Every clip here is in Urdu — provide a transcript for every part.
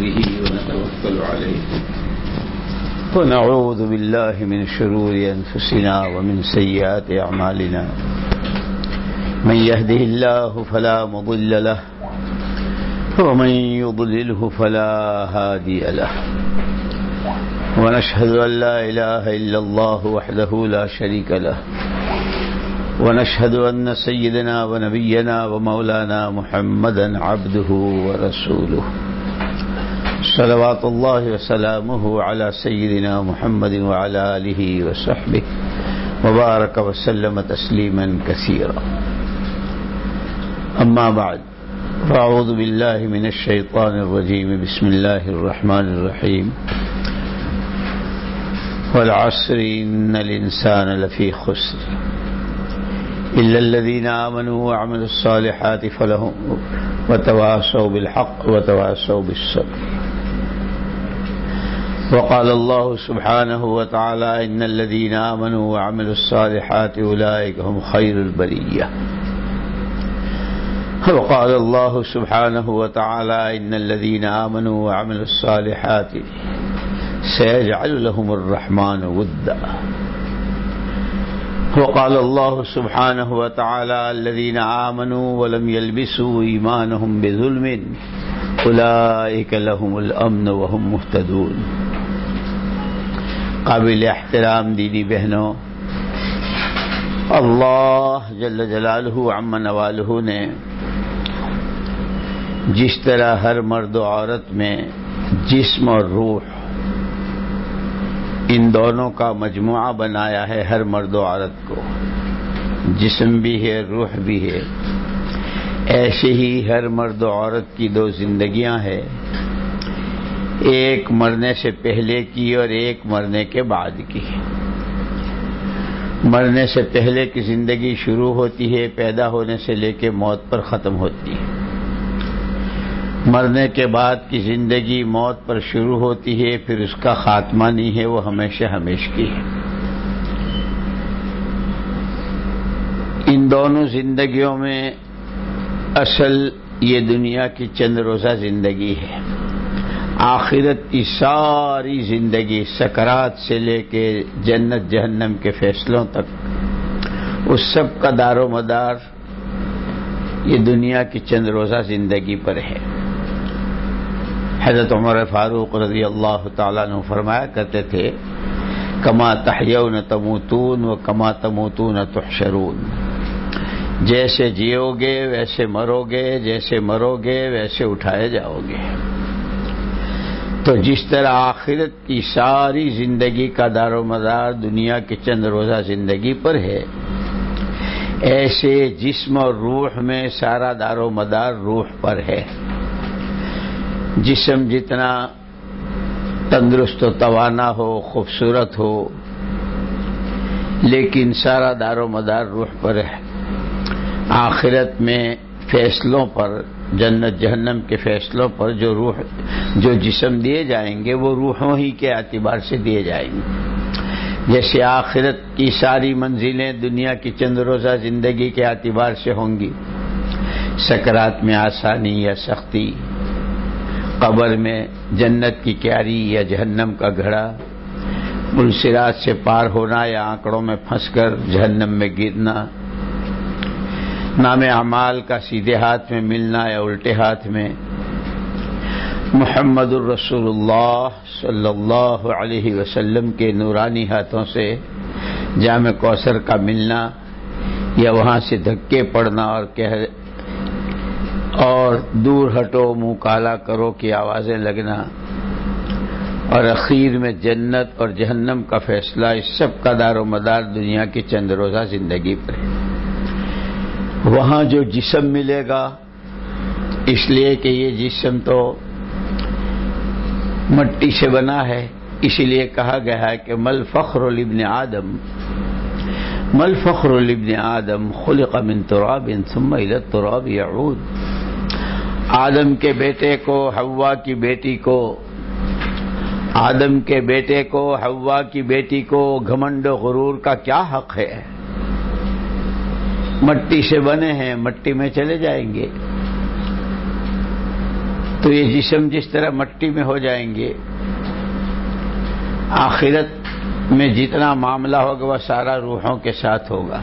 به ونتوكل عليه. ونعوذ بالله من شرور أنفسنا ومن سيئات أعمالنا. من يهده الله فلا مضل له ومن يضلله فلا هادي له. ونشهد أن لا إله إلا الله وحده لا شريك له. ونشهد أن سيدنا ونبينا ومولانا محمدا عبده ورسوله. صلوات الله وسلامه على سيدنا محمد وعلى آله وصحبه. وبارك وسلم تسليما كثيرا. أما بعد فأعوذ بالله من الشيطان الرجيم. بسم الله الرحمن الرحيم. والعصر إن الإنسان لفي خسر. إلا الذين آمنوا وعملوا الصالحات فلهم وتواصوا بالحق وتواصوا بالصبر. وقال الله سبحانه وتعالى إن الذين آمنوا وعملوا الصالحات أولئك هم خير البرية. وقال الله سبحانه وتعالى إن الذين آمنوا وعملوا الصالحات سيجعل لهم الرحمن ودا. وقال الله سبحانه وتعالى الذين آمنوا ولم يلبسوا إيمانهم بظلم أولئك لهم الأمن وهم مهتدون قابل احترام دینی بہنوں، اللہ جل جلالہ عم نوالہ نے جس طرح ہر مرد و عورت میں جسم اور روح ان دونوں کا مجموعہ بنایا ہے ہر مرد و عورت کو۔ جسم بھی ہے، روح بھی ہے۔ ایسے ہی ہر مرد و عورت کی دو زندگیاں ہیں۔ ایک مرنے سے پہلے کی اور ایک مرنے کے بعد کی۔ مرنے سے پہلے کی زندگی شروع ہوتی ہے، پیدا ہونے سے لے کے موت پر ختم ہوتی ہے۔ مرنے کے بعد کی زندگی موت پر شروع ہوتی ہے، پھر اس کا خاتمہ نہیں ہے، وہ ہمیشہ ہمیش کی۔ ہے ان دونوں زندگیوں میں اصل یہ دنیا کی چند روزہ زندگی ہے۔ آخرت کی ساری زندگی سکرات سے لے کے جنت جہنم کے فیصلوں تک۔ اس سب کا دار و مدار یہ دنیا کی چند روزہ زندگی پر ہے۔ حضرت عمر فاروق رضی اللہ تعالیٰ نے فرمایا کرتے تھے، کما تحیون تموتون و کما تموتون تحشرون جیسے جیو گے ویسے مرو گے جیسے مرو گے ویسے اٹھائے جاؤ گے۔ تو جس طرح آخرت کی ساری زندگی کا دار و مدار دنیا کے چند روزہ زندگی پر ہے، ایسے جسم اور روح میں سارا دار و مدار روح پر ہے۔ جسم جتنا تندرست و توانا ہو، خوبصورت ہو، لیکن سارا دار و مدار روح پر ہے۔ آخرت میں فیصلوں پر، جنت جہنم کے فیصلوں پر جو روح، جو جسم دیے جائیں گے، وہ روحوں ہی کے اعتبار سے دیے جائیں گے۔ جیسے آخرت کی ساری منزلیں دنیا کی چند روزہ زندگی کے اعتبار سے ہوں گی۔ سکرات میں آسانی یا سختی، قبر میں جنت کی کیاری یا جہنم کا گھڑا پلسرات سے پار ہونا یا آنکڑوں میں پھنس کر جہنم میں گرنا۔ نام اعمال کا سیدھے ہاتھ میں ملنا یا الٹے ہاتھ میں۔ محمد الرسول اللہ صلی اللہ علیہ وسلم کے نورانی ہاتھوں سے جامع کوثر کا ملنا یا وہاں سے دھکے پڑنا اور کہہ اور دور ہٹو، منہ کالا کرو کی آوازیں لگنا۔ اور اخیر میں جنت اور جہنم کا فیصلہ، اس سب کا دار و مدار دنیا کی چند روزہ زندگی پر۔ ہے وہاں جو جسم ملے گا، اس لیے کہ یہ جسم تو مٹی سے بنا ہے اسی لیے کہا گیا ہے کہ مل فخر لبن آدم۔ مل فخر لبن آدم خلق من تراب ثم الى التراب يعود۔ آدم کے بیٹے کو ہوا کی بیٹی کو، آدم کے بیٹے کو ہوا کی بیٹی کو، گھمنڈ و غرور کا کیا حق ہے؟ مٹی سے بنے ہیں، مٹی میں چلے جائیں گے۔ تو یہ جسم جس طرح مٹی میں ہو جائیں گے، آخرت میں جتنا معاملہ ہوگا وہ سارا روحوں کے ساتھ ہوگا۔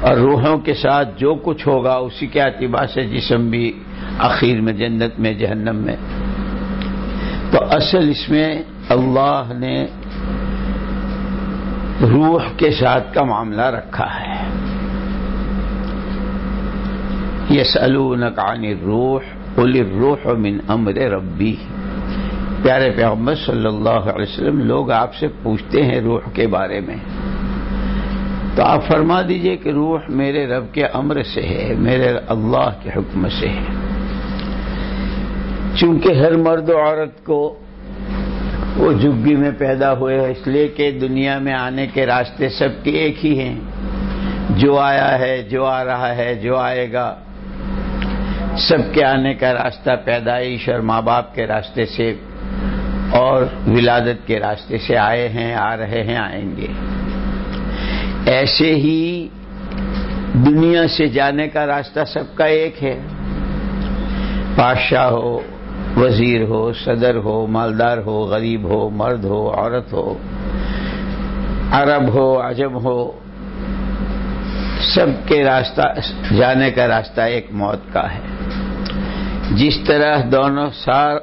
اور روحوں کے ساتھ جو کچھ ہوگا، اسی کے اعتبار سے جسم بھی آخر میں جنت میں، جہنم میں۔ تو اصل اس میں اللہ نے روح کے ساتھ کا معاملہ رکھا ہے۔ یس عن روح قل روح من امر ربی۔ پیارے پیغمبر صلی اللہ علیہ وسلم، لوگ آپ سے پوچھتے ہیں روح کے بارے میں۔ تو آپ فرما دیجیے کہ روح میرے رب کے امر سے ہے، میرے اللہ کے حکم سے ہے۔ چونکہ ہر مرد و عورت کو وہ جگی میں پیدا ہوئے ہیں، اس لیے کہ دنیا میں آنے کے راستے سب کے ایک ہی ہیں۔ جو آیا ہے، جو آ رہا ہے، جو آئے گا سب کے آنے کا راستہ پیدائش اور ماں باپ کے راستے سے اور ولادت کے راستے سے آئے ہیں، آ رہے ہیں، آئیں گے۔ ایسے ہی دنیا سے جانے کا راستہ سب کا ایک ہے۔ بادشاہ ہو، وزیر ہو، صدر ہو، مالدار ہو، غریب ہو، مرد ہو، عورت ہو، عرب ہو عجب ہو، سب کے راستہ، جانے کا راستہ ایک موت کا ہے۔ جس طرح دونوں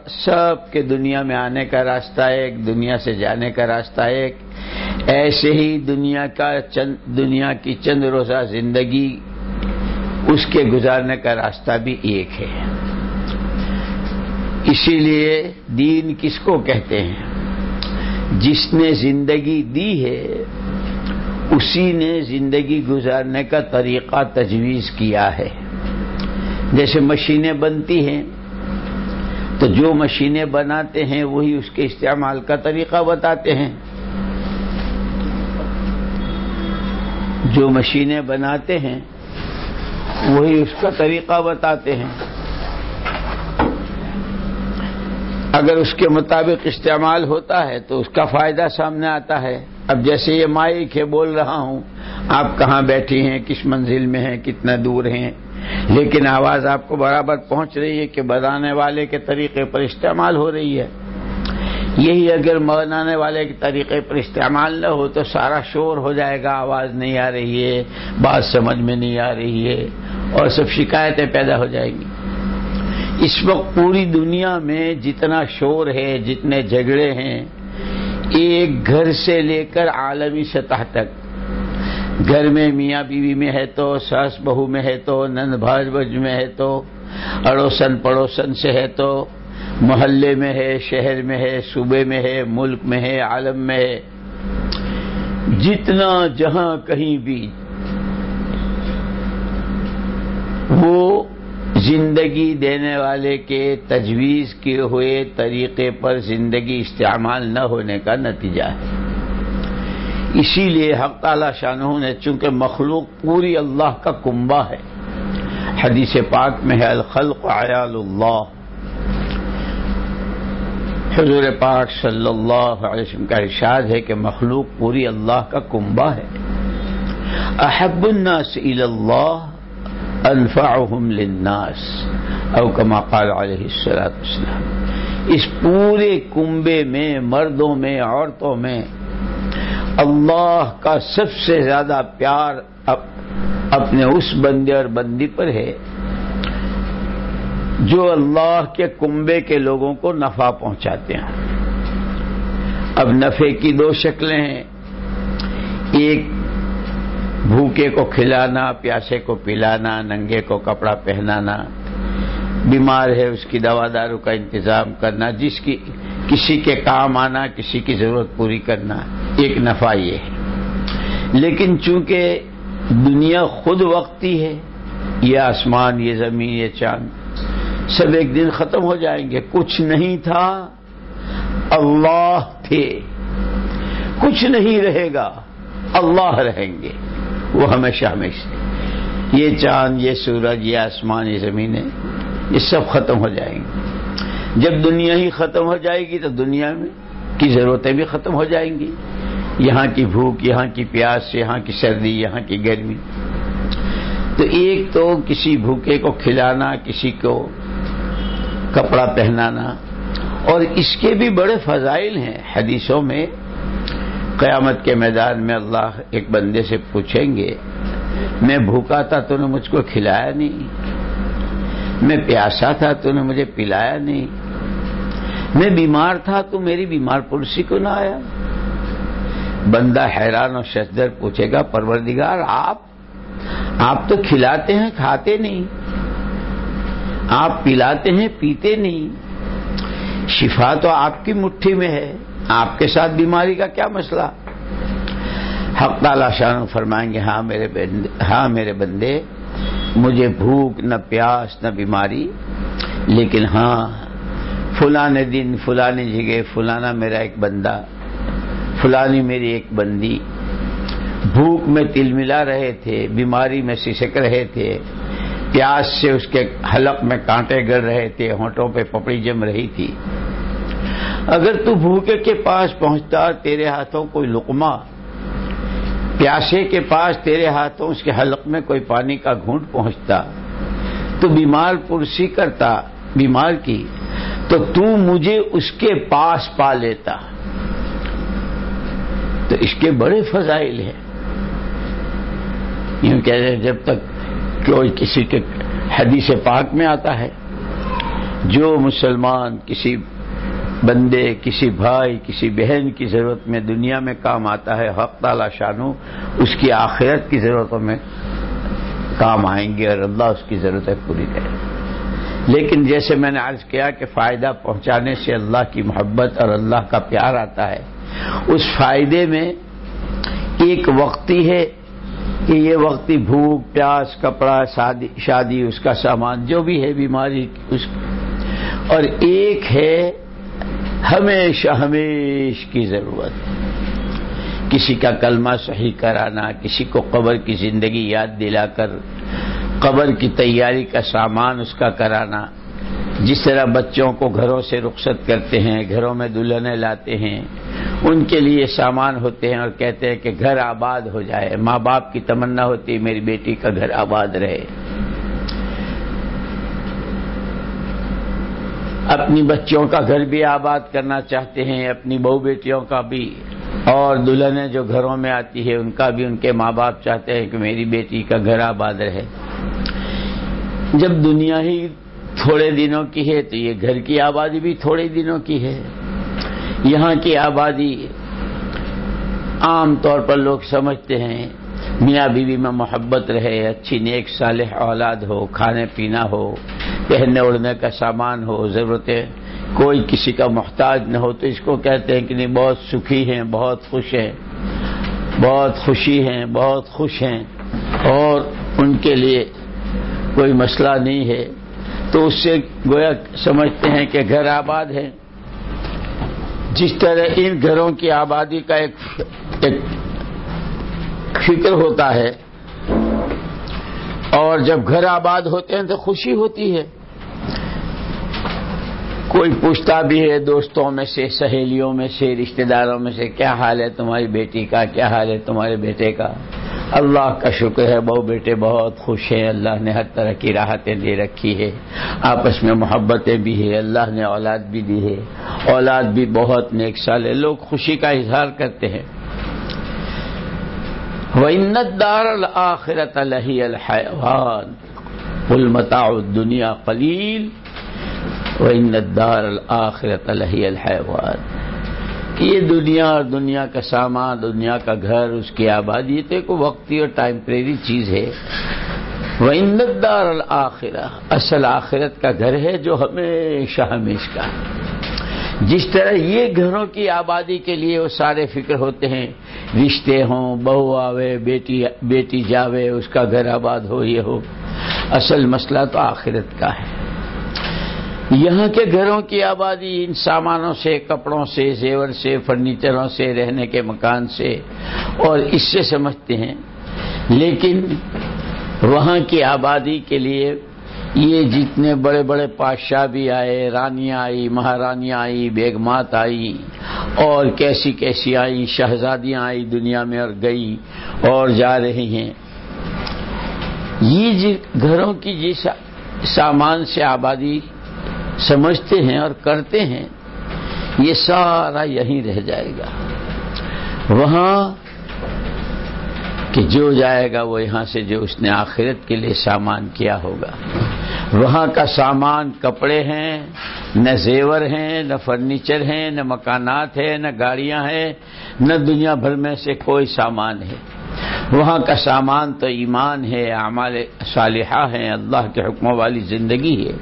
سب کے دنیا میں آنے کا راستہ ایک، دنیا سے جانے کا راستہ ایک۔ ایسے ہی دنیا کا چند دنیا کی چند روزہ زندگی اس کے گزارنے کا راستہ بھی ایک ہے۔ اسی لیے دین کس کو کہتے ہیں؟ جس نے زندگی دی ہے، اسی نے زندگی گزارنے کا طریقہ تجویز کیا ہے۔ جیسے مشینیں بنتی ہیں، تو جو مشینیں بناتے ہیں، وہی اس کے استعمال کا طریقہ بتاتے ہیں۔ جو مشینیں بناتے ہیں، وہی اس کا طریقہ بتاتے ہیں۔ اگر اس کے مطابق استعمال ہوتا ہے، تو اس کا فائدہ سامنے آتا ہے۔ اب جیسے یہ مائک ہے، بول رہا ہوں، آپ کہاں بیٹھی ہیں، کس منزل میں ہیں، کتنا دور ہیں؟ لیکن آواز آپ کو برابر پہنچ رہی ہے کہ بنانے والے کے طریقے پر استعمال ہو رہی ہے۔ یہی اگر بنانے والے کے طریقے پر استعمال نہ ہو تو سارا شور ہو جائے گا، آواز نہیں آ رہی ہے، بات سمجھ میں نہیں آ رہی ہے اور سب شکایتیں پیدا ہو جائیں گی۔ اس وقت پوری دنیا میں جتنا شور ہے، جتنے جھگڑے ہیں، ایک گھر سے لے کر عالمی سطح تک گھر میں میاں بیوی میں ہے تو، ساس بہو میں ہے تو، نند بھاج بج میں ہے تو، اڑوسن پڑوسن سے ہے تو، محلے میں ہے، شہر میں ہے، صوبے میں ہے، ملک میں ہے، عالم میں ہے۔ جتنا جہاں کہیں بھی، وہ زندگی دینے والے کے تجویز کیے ہوئے طریقے پر زندگی استعمال نہ ہونے کا نتیجہ ہے۔ اسی لیے حق تعالی شاہ نے چونکہ مخلوق پوری اللہ کا کنبا ہے۔ حدیث پاک میں ہے، الخلق عیال اللہ۔ حضور پاک صلی اللہ علیہ وسلم کا ارشاد ہے کہ مخلوق پوری اللہ کا کنبا ہے۔ احب الناس اللہ انفعهم للناس، او کما قال علیہ السلام اس پورے کنبے میں، مردوں میں، عورتوں میں اللہ کا سب سے زیادہ پیار اپنے اس بندے اور بندی پر ہے جو اللہ کے کنبے کے لوگوں کو نفع پہنچاتے ہیں۔ اب نفے کی دو شکلیں ہیں۔ ایک، بھوکے کو کھلانا، پیاسے کو پلانا، ننگے کو کپڑا پہنانا۔ بیمار ہے، اس کی دوا دارو کا انتظام کرنا، جس کی کسی کے کام آنا، کسی کی ضرورت پوری کرنا۔ ایک نفع یہ ہے۔ لیکن چونکہ دنیا خود وقتی ہے، یہ آسمان، یہ زمین، یہ چاند، سب ایک دن ختم ہو جائیں گے۔ کچھ نہیں تھا، اللہ تھے۔ کچھ نہیں رہے گا، اللہ رہیں گے۔ وہ ہمیشہ ہمیشہ۔ یہ چاند، یہ سورج، یہ آسمان، یہ زمینیں، یہ سب ختم ہو جائیں گے۔ جب دنیا ہی ختم ہو جائے گی تو دنیا میں کی ضرورتیں بھی ختم ہو جائیں گی۔ یہاں کی بھوک، یہاں کی پیاس، یہاں کی سردی، یہاں کی گرمی۔ تو ایک تو کسی بھوکے کو کھلانا، کسی کو کپڑا پہنانا، اور اس کے بھی بڑے فضائل ہیں حدیثوں میں۔ قیامت کے میدان میں اللہ ایک بندے سے پوچھیں گے، میں بھوکا تھا تو نے مجھ کو کھلایا نہیں؟ میں پیاسا تھا تو نے مجھے پلایا نہیں؟ میں بیمار تھا تو میری بیمار پرسی کو نہ آیا؟ بندہ حیران اور شجدر پوچھے گا، پروردگار، آپ آپ تو کھلاتے ہیں، کھاتے نہیں۔ آپ پلاتے ہیں، پیتے نہیں۔ شفا تو آپ کی مٹھی میں ہے۔ آپ کے ساتھ بیماری کا کیا مسئلہ؟ حق تعالی شان فرمائیں گے ہاں میرے بندے ہاں میرے بندے، مجھے بھوک، نہ پیاس، نہ بیماری، لیکن ہاں فلانے دن فلانی جگہ فلانا میرا ایک بندہ فلانی میری ایک بندی، بھوک میں تل ملا رہے تھے، بیماری میں سسک رہے تھے، پیاس سے اس کے حلق میں کانٹے گڑ رہے تھے، ہونٹوں پہ پپڑی جم رہی تھی۔ اگر تو بھوکے کے پاس پہنچتا، تیرے ہاتھوں کوئی لقمہ، پیاسے کے پاس تیرے ہاتھوں اس کے حلق میں کوئی پانی کا گھونٹ پہنچتا، تو بیمار پرسی کرتا، بیمار کی، تو تو مجھے اس کے پاس پا لیتا۔ تو اس کے بڑے فضائل ہیں۔ یوں کہہ رہے جب تک کوئی کسی کے حدیث پاک میں آتا ہے، جو مسلمان کسی بندے، کسی بھائی، کسی بہن کی ضرورت میں دنیا میں کام آتا ہے، حق تعالی شانو، اس کی آخرت کی ضرورتوں میں کام آئیں گے اور اللہ اس کی ضرورتیں پوری کرے لیکن جیسے میں نے عرض کیا کہ فائدہ پہنچانے سے اللہ کی محبت اور اللہ کا پیار آتا ہے اس فائدے میں ایک وقتی ہے کہ یہ وقتی بھوک، پیاس، کپڑا، شادی اس کا سامان، جو بھی ہے، بیماری، اس اور ایک ہے ہمیشہ، ہمیش کی ضرورت۔ کسی کا کلمہ صحیح کرانا، کسی کو قبر کی زندگی یاد دلا کر، قبر کی تیاری کا سامان اس کا کرانا۔ جس طرح بچوں کو گھروں سے رخصت کرتے ہیں، گھروں میں دلہنے لاتے ہیں، ان کے لیے سامان ہوتے ہیں اور کہتے ہیں کہ گھر آباد ہو جائے۔ ماں باپ کی تمنا ہوتی ہے میری بیٹی کا گھر آباد رہے۔ اپنی بچوں کا گھر بھی آباد کرنا چاہتے ہیں، اپنی بہو بیٹیوں کا بھی۔ اور دلہنیں جو گھروں میں آتی ہے ان کا بھی ان کے ماں باپ چاہتے ہیں کہ میری بیٹی کا گھر آباد رہے۔ جب دنیا ہی تھوڑے دنوں کی ہے تو یہ گھر کی آبادی بھی تھوڑے دنوں کی ہے۔ یہاں کی آبادی عام طور پر لوگ سمجھتے ہیں، میاں بیوی میں محبت رہے، اچھی نیک صالح اولاد ہو، کھانے پینا ہو، پہننے اڑنے کا سامان ہو، ضرورتیں، کوئی کسی کا محتاج نہ ہو، تو اس کو کہتے ہیں کہ نہیں، بہت سکھی ہیں، بہت خوش ہیں۔ بہت خوشی ہیں، بہت خوش ہیں۔ اور ان کے لیے کوئی مسئلہ نہیں ہے۔ تو اس سے گویا سمجھتے ہیں کہ گھر آباد ہے جس طرح ان گھروں کی آبادی کا ایک ایک فکر ہوتا ہے، اور جب گھر آباد ہوتے ہیں تو خوشی ہوتی ہے۔ کوئی پوچھتا بھی ہے، دوستوں میں سے، سہیلیوں میں سے، رشتہ داروں میں سے، کیا حال ہے تمہاری بیٹی کا، کیا حال ہے تمہارے بیٹے کا؟ اللہ کا شکر ہے، بہو بیٹے بہت خوش ہیں۔ اللہ نے ہر طرح کی راحتیں دے رکھی ہے آپس میں محبتیں بھی ہیں۔ اللہ نے اولاد بھی دی ہے اولاد بھی بہت نیک سال ہے۔ لوگ خوشی کا اظہار کرتے ہیں۔ وَإِنَّ الدَّارَ الْآخِرَةَ لَهِيَ الْحَيَوَانِ قُلْ مَتَاعُ الدُّنْيَا قَلِيلٌ۔ وَإِنَّ الدَّارَ الْآخِرَةَ لَهِيَ الْحَيَوَانِ کہ یہ دنیا اور دنیا کا سامان، دنیا کا گھر، اس کی آبادی تو ایک وقتی اور ٹائمپریری چیز ہے۔ وہ اندار الآخرہ اصل آخرت کا گھر ہے جو ہمیشہ ہمیش کا جس طرح یہ گھروں کی آبادی کے لیے وہ سارے فکر ہوتے ہیں، رشتے ہوں، بہو آوے، بیٹی بیٹی جاوے، اس کا گھر آباد ہو، یہ ہو۔ اصل مسئلہ تو آخرت کا ہے۔ یہاں کے گھروں کی آبادی ان سامانوں سے، کپڑوں سے، زیور سے، فرنیچروں سے، رہنے کے مکان سے، اور اس سے سمجھتے ہیں۔ لیکن وہاں کی آبادی کے لیے یہ جتنے بڑے بڑے بادشاہ بھی آئے، رانیاں آئی، مہارانیاں آئی، بیگمات آئی، اور کیسی کیسی آئی، شہزادیاں آئی دنیا میں اور گئی اور جا رہی ہیں۔ یہ جی، گھروں کی جی جس سامان سے آبادی سمجھتے ہیں اور کرتے ہیں، یہ سارا یہیں رہ جائے گا۔ وہاں کہ جو جائے گا، وہ یہاں سے جو اس نے آخرت کے لیے سامان کیا ہوگا۔ وہاں کا سامان کپڑے ہیں، نہ زیور ہیں، نہ فرنیچر ہیں، نہ مکانات ہیں، نہ گاڑیاں ہیں، نہ دنیا بھر میں سے کوئی سامان ہے۔ وہاں کا سامان تو ایمان ہے، اعمال صالحہ ہیں، اللہ کے حکموں والی زندگی ہے۔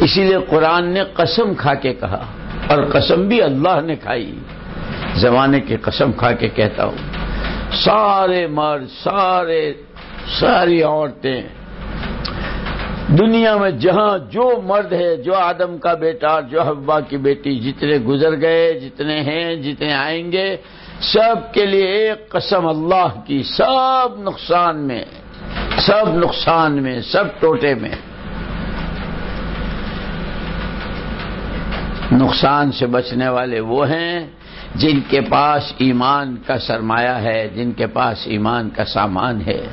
اسی لیے قرآن نے قسم کھا کے کہا اور قسم بھی اللہ نے کھائی۔ زمانے کی قسم کھا کے کہتا ہوں۔ سارے مرد سارے، ساری عورتیں۔ دنیا میں جہاں جو مرد ہے، جو آدم کا بیٹا، جو حبا کی بیٹی، جتنے گزر گئے، جتنے ہیں، جتنے آئیں گے، سب کے لیے ایک قسم اللہ کی، سب نقصان میں، سب نقصان میں، سب ٹوٹے میں۔ نقصان سے بچنے والے وہ ہیں جن کے پاس ایمان کا سرمایہ ہے، جن کے پاس ایمان کا سامان ہے،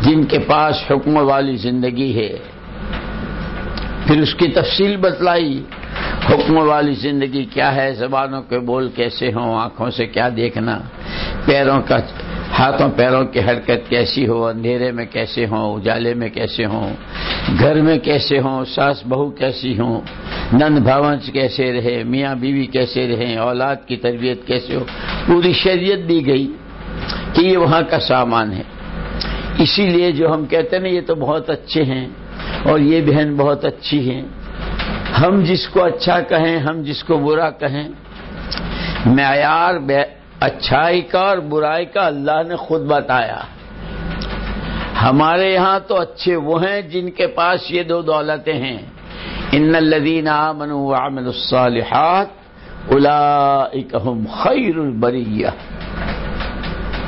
جن کے پاس حکم والی زندگی ہے۔ پھر اس کی تفصیل بتلائی، حکم والی زندگی کیا ہے؟ زبانوں کے بول کیسے ہوں؟ آنکھوں سے کیا دیکھنا؟ پیروں کا ہاتھوں پیروں کی حرکت کیسی ہو، اندھیرے میں کیسے ہوں، اجالے میں کیسے ہوں، گھر میں کیسے ہوں، ساس بہو کیسی ہوں، نند بھاونچ کیسے رہے، میاں بیوی کیسے رہے اولاد کی تربیت کیسے ہو، پوری شریعت دی گئی کہ یہ وہاں کا سامان ہے۔ اسی لیے جو ہم کہتے ہیں نا، یہ تو بہت اچھے ہیں اور یہ بہن بہت اچھی ہیں۔ ہم جس کو اچھا کہیں، ہم جس کو برا کہیں، معیار اچھائی کا اور برائی کا اللہ نے خود بتایا۔ ہمارے یہاں تو اچھے وہ ہیں جن کے پاس یہ دو دولتیں ہیں۔ ان الدین عامل الصالحات الاکم خیر البریہ۔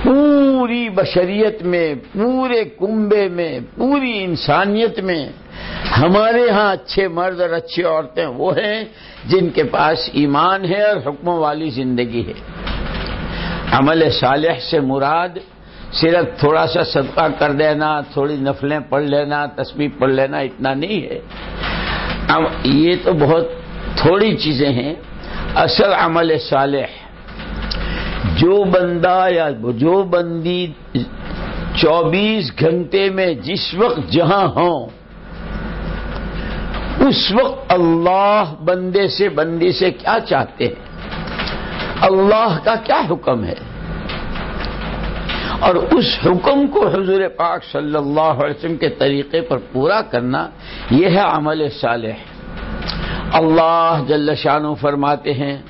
پوری بشریت میں، پورے کنبے میں، پوری انسانیت میں ہمارے ہاں اچھے مرد اور اچھی عورتیں وہ ہیں جن کے پاس ایمان ہے اور حکموں والی زندگی ہے۔ عمل صالح سے مراد صرف تھوڑا سا صدقہ کر دینا، تھوڑی نفلیں پڑھ لینا تصویر پڑھ لینا اتنا نہیں ہے۔ یہ تو بہت تھوڑی چیزیں ہیں۔ اصل عمل صالح، جو بندہ یا جو بندی چوبیس گھنٹے میں جس وقت جہاں ہوں، اس وقت اللہ بندے سے بندی سے کیا چاہتے ہیں؟ اللہ کا کیا حکم ہے؟ اور اس حکم کو حضور پاک صلی اللہ علیہ وسلم کے طریقے پر پورا کرنا یہ ہے عمل صالح۔ اللہ جل شانو فرماتے ہیں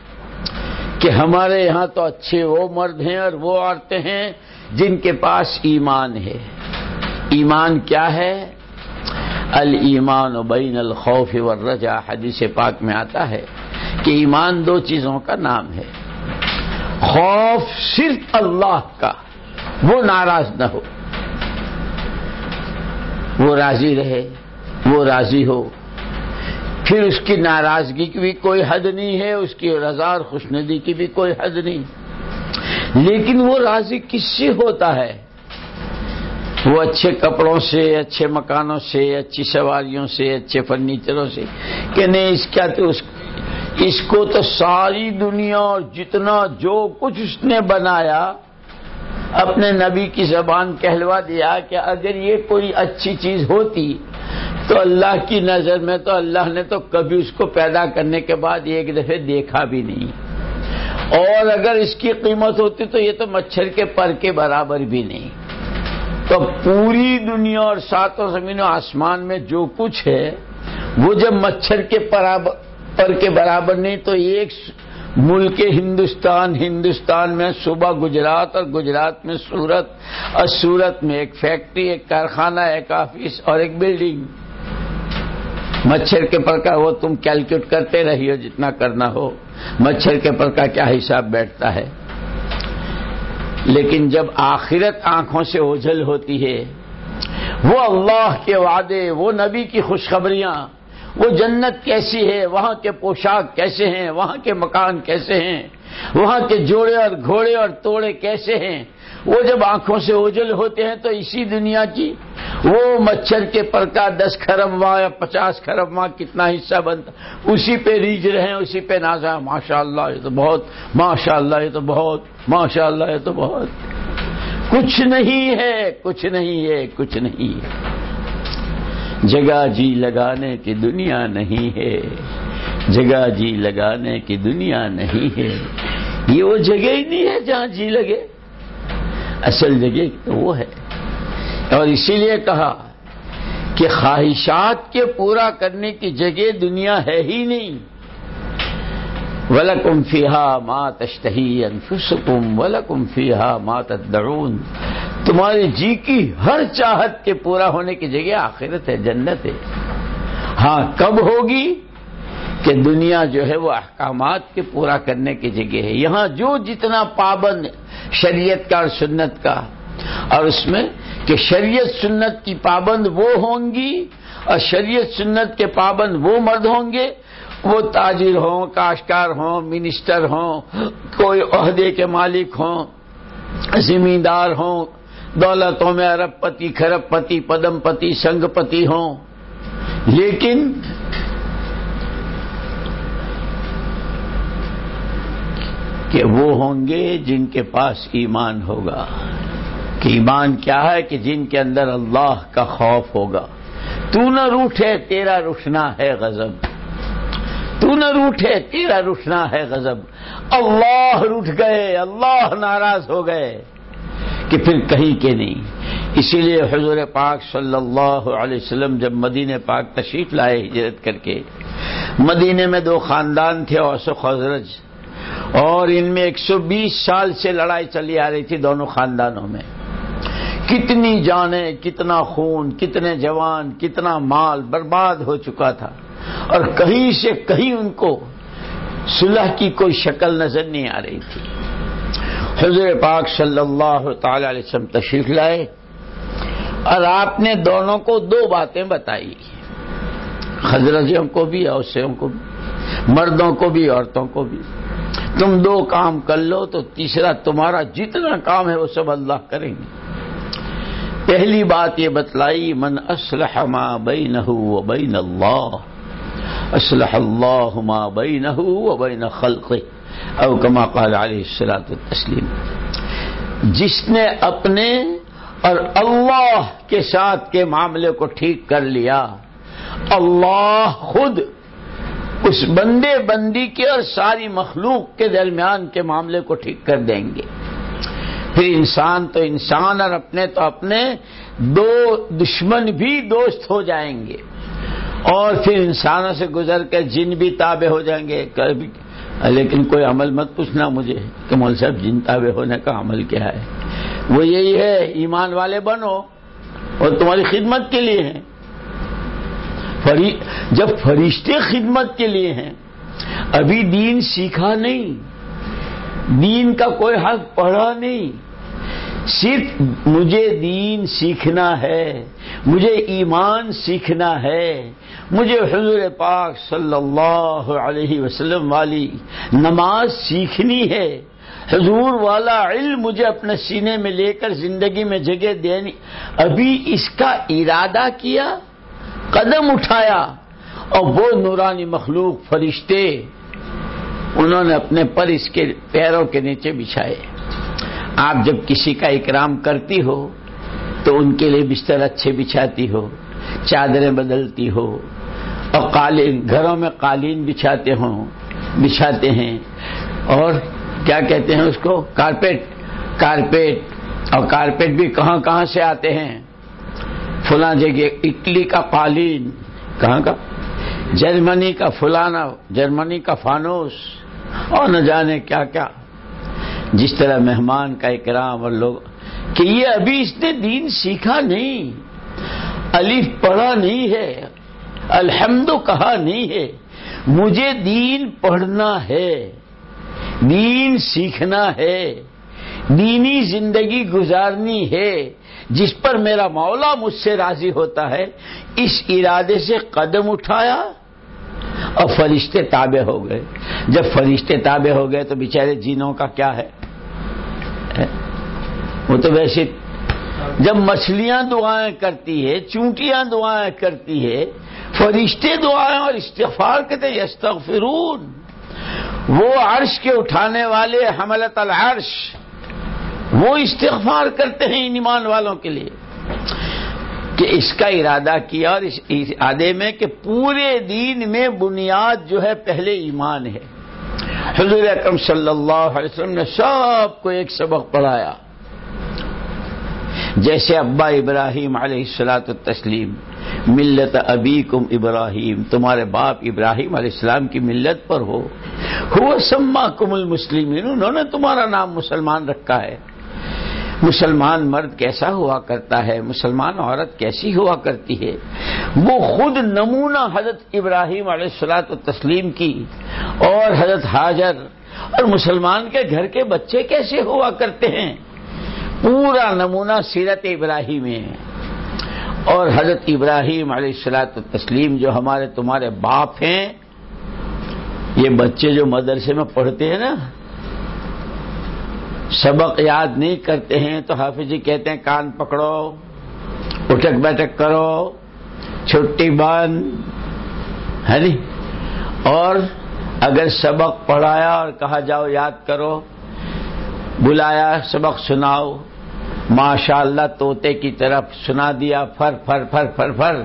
کہ ہمارے یہاں تو اچھے وہ مرد ہیں اور وہ عورتیں ہیں جن کے پاس ایمان ہے۔ ایمان کیا ہے؟ المان و بین الخوف والرجا حدیث پاک میں آتا ہے کہ ایمان دو چیزوں کا نام ہے۔ خوف صرف اللہ کا۔ وہ ناراض نہ ہو۔ وہ راضی رہے، وہ راضی ہو۔ پھر اس کی ناراضگی کی بھی کوئی حد نہیں ہے، اس کی رضا اور خوشندی کی بھی کوئی حد نہیں۔ لیکن وہ راضی کس سے ہوتا ہے؟ وہ اچھے کپڑوں سے، اچھے مکانوں سے، اچھی سواریوں سے، اچھے فرنیچروں سے۔ کہ نہیں، اس کیا تو اس اس کو تو ساری دنیا اور جتنا جو کچھ اس نے بنایا، اپنے نبی کی زبان کہلوا دیا کہ اگر یہ کوئی اچھی چیز ہوتی تو اللہ کی نظر میں تو اللہ نے تو کبھی اس کو پیدا کرنے کے بعد ایک دفعہ دیکھا بھی نہیں۔ اور اگر اس کی قیمت ہوتی تو یہ تو مچھر کے پر کے برابر بھی نہیں۔ تو پوری دنیا اور ساتوں زمین و آسمان میں جو کچھ ہے، وہ جب مچھر کے پر کے برابر نہیں، تو ایک ملک ہندوستان ہندوستان میں صوبہ گجرات اور گجرات میں سورت، اور سورت میں ایک فیکٹری، ایک کارخانہ، ایک آفس اور ایک بلڈنگ۔ مچھر کے پر کا وہ تم کیلکولیٹ کرتے رہی ہو جتنا کرنا ہو۔ مچھر کے پر کا کیا حساب بیٹھتا ہے؟ لیکن جب آخرت آنکھوں سے اوجھل ہوتی ہے، وہ اللہ کے وعدے، وہ نبی کی خوشخبریاں وہ جنت کیسی ہے؟ وہاں کے پوشاک کیسے ہیں؟ وہاں کے مکان کیسے ہیں؟ وہاں کے جوڑے اور گھوڑے اور توڑے کیسے ہیں؟ وہ جب آنکھوں سے اوجل ہوتے ہیں تو اسی دنیا کی وہ مچھر کے پر کا دس کھرب ماہ یا پچاس کھرب ماہ کتنا حصہ بنتا اسی پہ ریج رہے ہیں، اسی پہ نازا ماشاء اللہ، یہ تو بہت، ماشاء اللہ، یہ تو بہت، ماشاء اللہ، یہ تو بہت۔ کچھ نہیں ہے، کچھ نہیں ہے، کچھ نہیں ہے۔ جگہ جی لگانے کی دنیا نہیں ہے۔ جگہ جی لگانے کی دنیا نہیں ہے۔ یہ وہ جگہ ہی نہیں ہے جہاں جی لگے۔ اصل جگہ تو وہ ہے۔ اور اسی لیے کہا کہ خواہشات کے پورا کرنے کی جگہ دنیا ہے ہی نہیں۔ ولکم فیحا مات اشتہی انفسکم ولکم فیحا مات درون تمہاری جی کی ہر چاہت کے پورا ہونے کی جگہ آخرت ہے، جنت ہے۔ ہاں کب ہوگی؟ کہ دنیا جو ہے وہ احکامات کے پورا کرنے کی جگہ ہے۔ یہاں جو جتنا پابند شریعت کا اور سنت کا، اور اس میں کہ شریعت سنت کی پابند وہ ہوں گی، اور شریعت سنت کے پابند وہ مرد ہوں گے وہ تاجر ہوں کاشکار ہوں، منسٹر ہوں، کوئی عہدے کے مالک ہوں، زمیندار ہوں، دولتوں میں ارب پتی کھرب پتی پدم پتی سنگ پتی ہوں۔ لیکن کہ وہ ہوں گے جن کے پاس ایمان ہوگا۔ کہ ایمان کیا ہے؟ کہ جن کے اندر اللہ کا خوف ہوگا۔ تو نہ روٹے تیرا رٹنا ہے غضب۔ تو نہ روٹے تیرا رٹنا ہے غضب۔ اللہ روٹ گئے، اللہ ناراض ہو گئے۔ کہ پھر کہیں کے نہیں۔ اسی لیے حضور پاک صلی اللہ علیہ وسلم جب مدینہ پاک تشریف لائے ہجرت کر کے مدینے میں دو خاندان تھے اوسو خزرج۔ اور ان میں ایک سو بیس سال سے لڑائی چلی آ رہی تھی دونوں خاندانوں میں۔ کتنی جانیں، کتنا خون، کتنے جوان، کتنا مال برباد ہو چکا تھا۔ اور کہیں سے کہیں ان کو صلح کی کوئی شکل نظر نہیں آ رہی تھی۔ حضور پاک صلی اللہ تعالی علیہ وسلم تشریف لائے اور آپ نے دونوں کو دو باتیں بتائی۔ حضرتوں کو بھی اوسوں کو بھی، مردوں کو بھی، عورتوں کو بھی۔ تم دو کام کر لو تو تیسرا تمہارا جتنا کام ہے وہ سب اللہ کریں گے۔ پہلی بات یہ بتلائی، من اسلح ما بینہ و بین اللہ اسلح اللہ ما بینہ و بین او کما قال علیہ السلاۃ التسلیم جس نے اپنے اور اللہ کے ساتھ کے معاملے کو ٹھیک کر لیا، اللہ خود اس بندے بندی کے اور ساری مخلوق کے درمیان کے معاملے کو ٹھیک کر دیں گے۔ پھر انسان تو انسان اور اپنے تو اپنے، دو دشمن بھی دوست ہو جائیں گے۔ اور پھر انسانوں سے گزر کر جن بھی تابع ہو جائیں گے لیکن کوئی عمل مت پوچھنا مجھے کہ مول صاحب، جن تابع ہونے کا عمل کیا ہے؟ وہ یہی ہے، ایمان والے بنو اور تمہاری خدمت کے لیے ہیں۔ جب فرشتے خدمت کے لیے ہیں، ابھی دین سیکھا نہیں۔ دین کا کوئی حق پڑھا نہیں۔ صرف مجھے دین سیکھنا ہے، مجھے ایمان سیکھنا ہے۔ مجھے حضور پاک صلی اللہ علیہ وسلم والی نماز سیکھنی ہے۔ حضور والا علم مجھے اپنے سینے میں لے کر زندگی میں جگہ دینی۔ ابھی اس کا ارادہ کیا، قدم اٹھایا اور وہ نورانی مخلوق فرشتے انہوں نے اپنے پر اس کے پیروں کے نیچے بچھائے۔ آپ جب کسی کا اکرام کرتی ہو تو ان کے لیے بستر اچھے بچھاتی ہو، چادریں بدلتی ہو اور قالین، گھروں میں قالین بچھاتے ہوں، بچھاتے ہیں۔ اور کیا کہتے ہیں اس کو؟ Carpet carpet. اور کارپیٹ بھی کہاں کہاں سے آتے ہیں؟ فلاں جگہ، اٹلی کا قالین۔ کہاں کا؟ جرمنی کا فلانا، جرمنی کا فانوس۔ اور نہ جانے کیا کیا۔ جس طرح مہمان کا اکرام اور لوگ، کہ یہ ابھی اس نے دین سیکھا نہیں، الف پڑھا نہیں ہے۔ الحمد کہا نہیں ہے۔ مجھے دین پڑھنا ہے۔ دین سیکھنا ہے۔ دینی زندگی گزارنی ہے۔ جس پر میرا مولا مجھ سے راضی ہوتا ہے، اس ارادے سے قدم اٹھایا اور فرشتے تابع ہو گئے۔ جب فرشتے تابع ہو گئے تو بیچارے جینوں کا کیا ہے؟ وہ تو ویسے جب مچھلیاں دعائیں کرتی ہے، چونٹیاں دعائیں کرتی ہے فرشتے دعائیں اور استغفار کہتے یستغفرون۔ وہ عرش کے اٹھانے والے حملت العرش، وہ استغفار کرتے ہیں ان ایمان والوں کے لیے۔ کہ اس کا ارادہ کیا اور اس ارادے میں کہ پورے دین میں بنیاد جو ہے پہلے ایمان ہے۔ حضور اکرم صلی اللہ علیہ وسلم نے سب کو ایک سبق پڑھایا۔ جیسے ابا ابراہیم علیہ السلاۃ تسلیم ملت ابی کم ابراہیم، تمہارے باپ ابراہیم علیہ السلام کی ملت پر ہو۔ سما کم المسلم انہوں نے تمہارا نام مسلمان رکھا ہے۔ مسلمان مرد کیسا ہوا کرتا ہے؟ مسلمان عورت کیسی ہوا کرتی ہے؟ وہ خود نمونہ حضرت ابراہیم علیہ السلاۃ و تسلیم کی اور حضرت حاجر۔ اور مسلمان کے گھر کے بچے کیسے ہوا کرتے ہیں؟ پورا نمونہ سیرت ابراہیم ہے۔ اور حضرت ابراہیم علیہ السلاۃ تسلیم جو ہمارے تمہارے باپ ہیں، یہ بچے جو مدرسے میں پڑھتے ہیں نا، سبق یاد نہیں کرتے ہیں تو حافظ جی کہتے ہیں، کان پکڑو، اٹھک بیٹھک کرو، چھٹی بند، ہے جی اور اگر سبق پڑھایا اور کہا جاؤ، یاد کرو، بلایا، سبق سناؤ ماشاء اللہ طوطے کی طرف سنا دیا، فر فر فر فر فر۔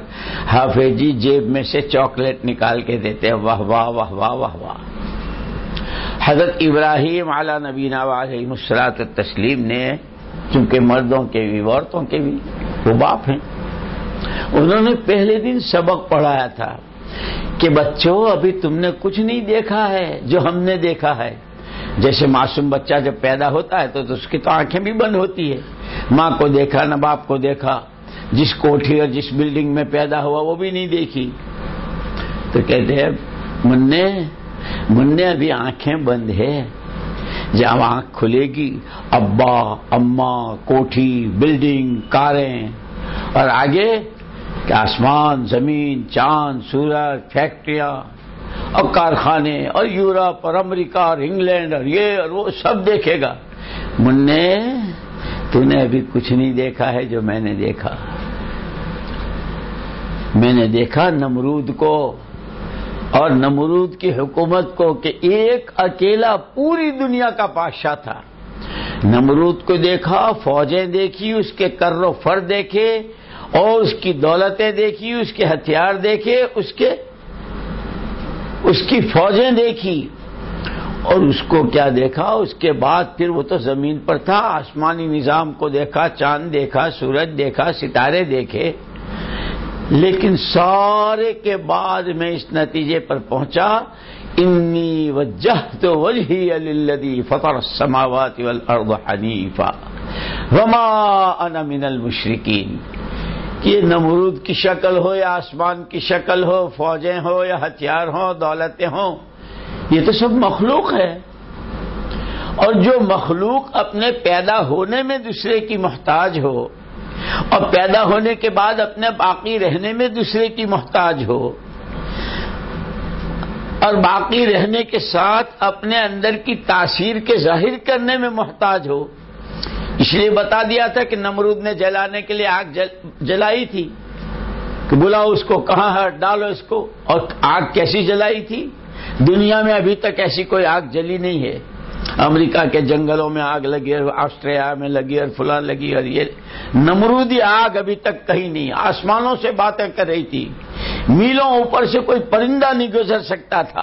حافظ جی جیب میں سے چاکلیٹ نکال کے دیتے واہ واہ واہ واہ واہ واہ۔ حضرت ابراہیم اعلی نبینا علیہ مسرات تسلیم نے، چونکہ مردوں کے بھی، عورتوں کے بھی، وہ باپ ہیں۔ انہوں نے پہلے دن سبق پڑھایا تھا کہ بچوں، ابھی تم نے کچھ نہیں دیکھا ہے جو ہم نے دیکھا ہے۔ جیسے معصوم بچہ جب پیدا ہوتا ہے تو اس کی تو آنکھیں بھی بند ہوتی ہے ماں کو دیکھا نہ باپ کو دیکھا، جس کوٹھی اور جس بلڈنگ میں پیدا ہوا وہ بھی نہیں دیکھی۔ تو کہتے ہیں منہ منہ ابھی آنکھیں بند ہے جب آنکھ کھلے گی، ابا، اما، کوٹھی، بلڈنگ، کاریں۔ اور آگے، کہ آسمان، زمین، چاند، سورج، فیکٹریاں۔ اور کارخانے، اور یورپ، اور امریکہ، اور انگلینڈ، اور یہ، اور وہ سب دیکھے گا۔ منہ تو نے ابھی کچھ نہیں دیکھا ہے جو میں نے دیکھا۔ میں نے دیکھا نمرود کو، اور نمرود کی حکومت کو کہ ایک اکیلا پوری دنیا کا بادشاہ تھا۔ نمرود کو دیکھا، فوجیں دیکھی، اس کے کر و فر دیکھے، اور اس کی دولتیں دیکھی، اس کے ہتھیار دیکھے، اس کے اس کی فوجیں دیکھی اور اس کو کیا دیکھا؟ اس کے بعد پھر وہ تو زمین پر تھا، آسمانی نظام کو دیکھا، چاند دیکھا، سورج دیکھا، ستارے دیکھے۔ لیکن سارے کے بعد میں اس نتیجے پر پہنچا، انی وجہ تو وجہ الدی فطر سماوات والارض حنیفا وما انا من المشرقین یہ نمرود کی شکل ہو، یا آسمان کی شکل ہو، فوجیں ہو یا ہتھیار ہوں، دولتیں ہوں، یہ تو سب مخلوق ہے۔ اور جو مخلوق اپنے پیدا ہونے میں دوسرے کی محتاج ہو، اور پیدا ہونے کے بعد اپنے باقی رہنے میں دوسرے کی محتاج ہو، اور باقی رہنے کے ساتھ اپنے اندر کی تاثیر کے ظاہر کرنے میں محتاج ہو اس لیے بتا دیا تھا کہ نمرود نے جلانے کے لیے آگ جل جلائی تھی کہ بلاؤ اس کو کہاں ہے، ڈالو اس کو۔ اور آگ کیسی جلائی تھی؟ دنیا میں ابھی تک ایسی کوئی آگ جلی نہیں ہے۔ امریکہ کے جنگلوں میں آگ لگی اور آسٹریلیا میں لگی اور فلاں لگی اور یہ نمرودی آگ ابھی تک کہیں نہیں۔ آسمانوں سے باتیں کر رہی تھی۔ میلوں اوپر سے کوئی پرندہ نہیں گزر سکتا تھا۔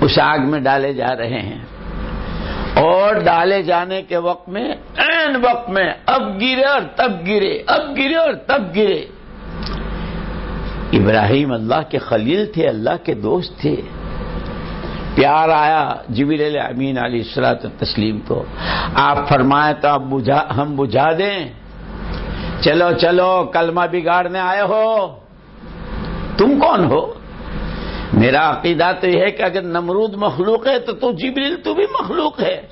اس آگ میں ڈالے جا رہے ہیں۔ اور ڈالے جانے کے وقت میں این وقت میں، اب گرے اور تب گرے، اب گرے اور تب گرے۔ ابراہیم اللہ کے خلیل تھے، اللہ کے دوست تھے۔ پیار آیا جبیر امین علی السلاط تسلیم کو۔ آپ فرمائیں تو اب ہم بجھا دیں۔ چلو چلو، کلمہ بگاڑنے آئے ہو۔ تم کون ہو؟ میرا عقیدہ تو یہ ہے کہ اگر نمرود مخلوق ہے تو تو جبریل تو بھی مخلوق ہے۔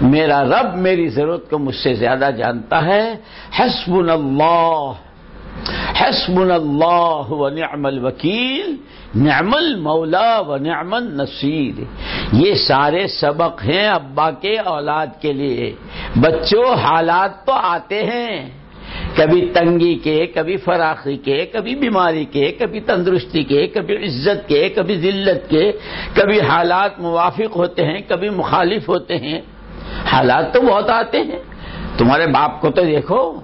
میرا رب میری ضرورت کو مجھ سے زیادہ جانتا ہے۔ حسب اللہ۔ حسب اللہ و نعم الوکیل۔ نعم المولا و نعم النصیر۔ یہ سارے سبق ہیں ابا کے اولاد کے لیے۔ بچوں، حالات تو آتے ہیں۔ کبھی تنگی کے، کبھی فراخی کے، کبھی بیماری کے، کبھی تندرستی کے، کبھی عزت کے، کبھی ذلت کے، کبھی حالات موافق ہوتے ہیں، کبھی مخالف ہوتے ہیں۔ حالات تو بہت آتے ہیں۔ تمہارے باپ کو تو دیکھو،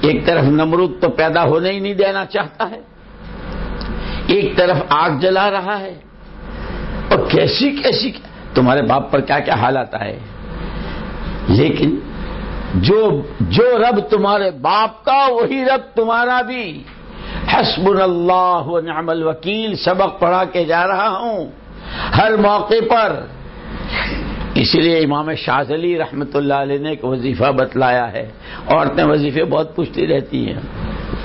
ایک طرف نمرود تو پیدا ہونے ہی نہیں دینا چاہتا ہے، ایک طرف آگ جلا رہا ہے۔ اور کیسی کیسی، تمہارے باپ پر کیا کیا حالات آئے؟ لیکن جو جو رب تمہارے باپ کا، وہی رب تمہارا بھی. حسب اللہ نعم الوکیل. سبق پڑھا کے جا رہا ہوں. ہر موقع پر. اسی لیے امام شاز علی رحمت اللہ علیہ نے ایک وظیفہ بتلایا ہے. عورتیں وظیفے بہت پوچھتی رہتی ہیں.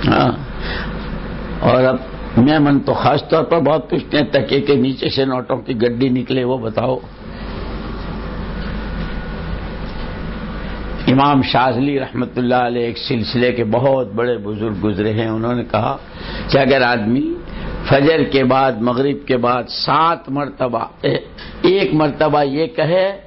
ہاں. اور اب میں من تو خاص طور پر بہت پوچھتے ہیں تکے کے نیچے سے نوٹوں کی گڈی نکلے وہ بتاؤ. امام شاذلی رحمت اللہ علیہ ایک سلسلے کے بہت بڑے بزرگ گزرے ہیں، انہوں نے کہا کہ اگر آدمی فجر کے بعد، مغرب کے بعد سات مرتبہ، ایک مرتبہ یہ کہے،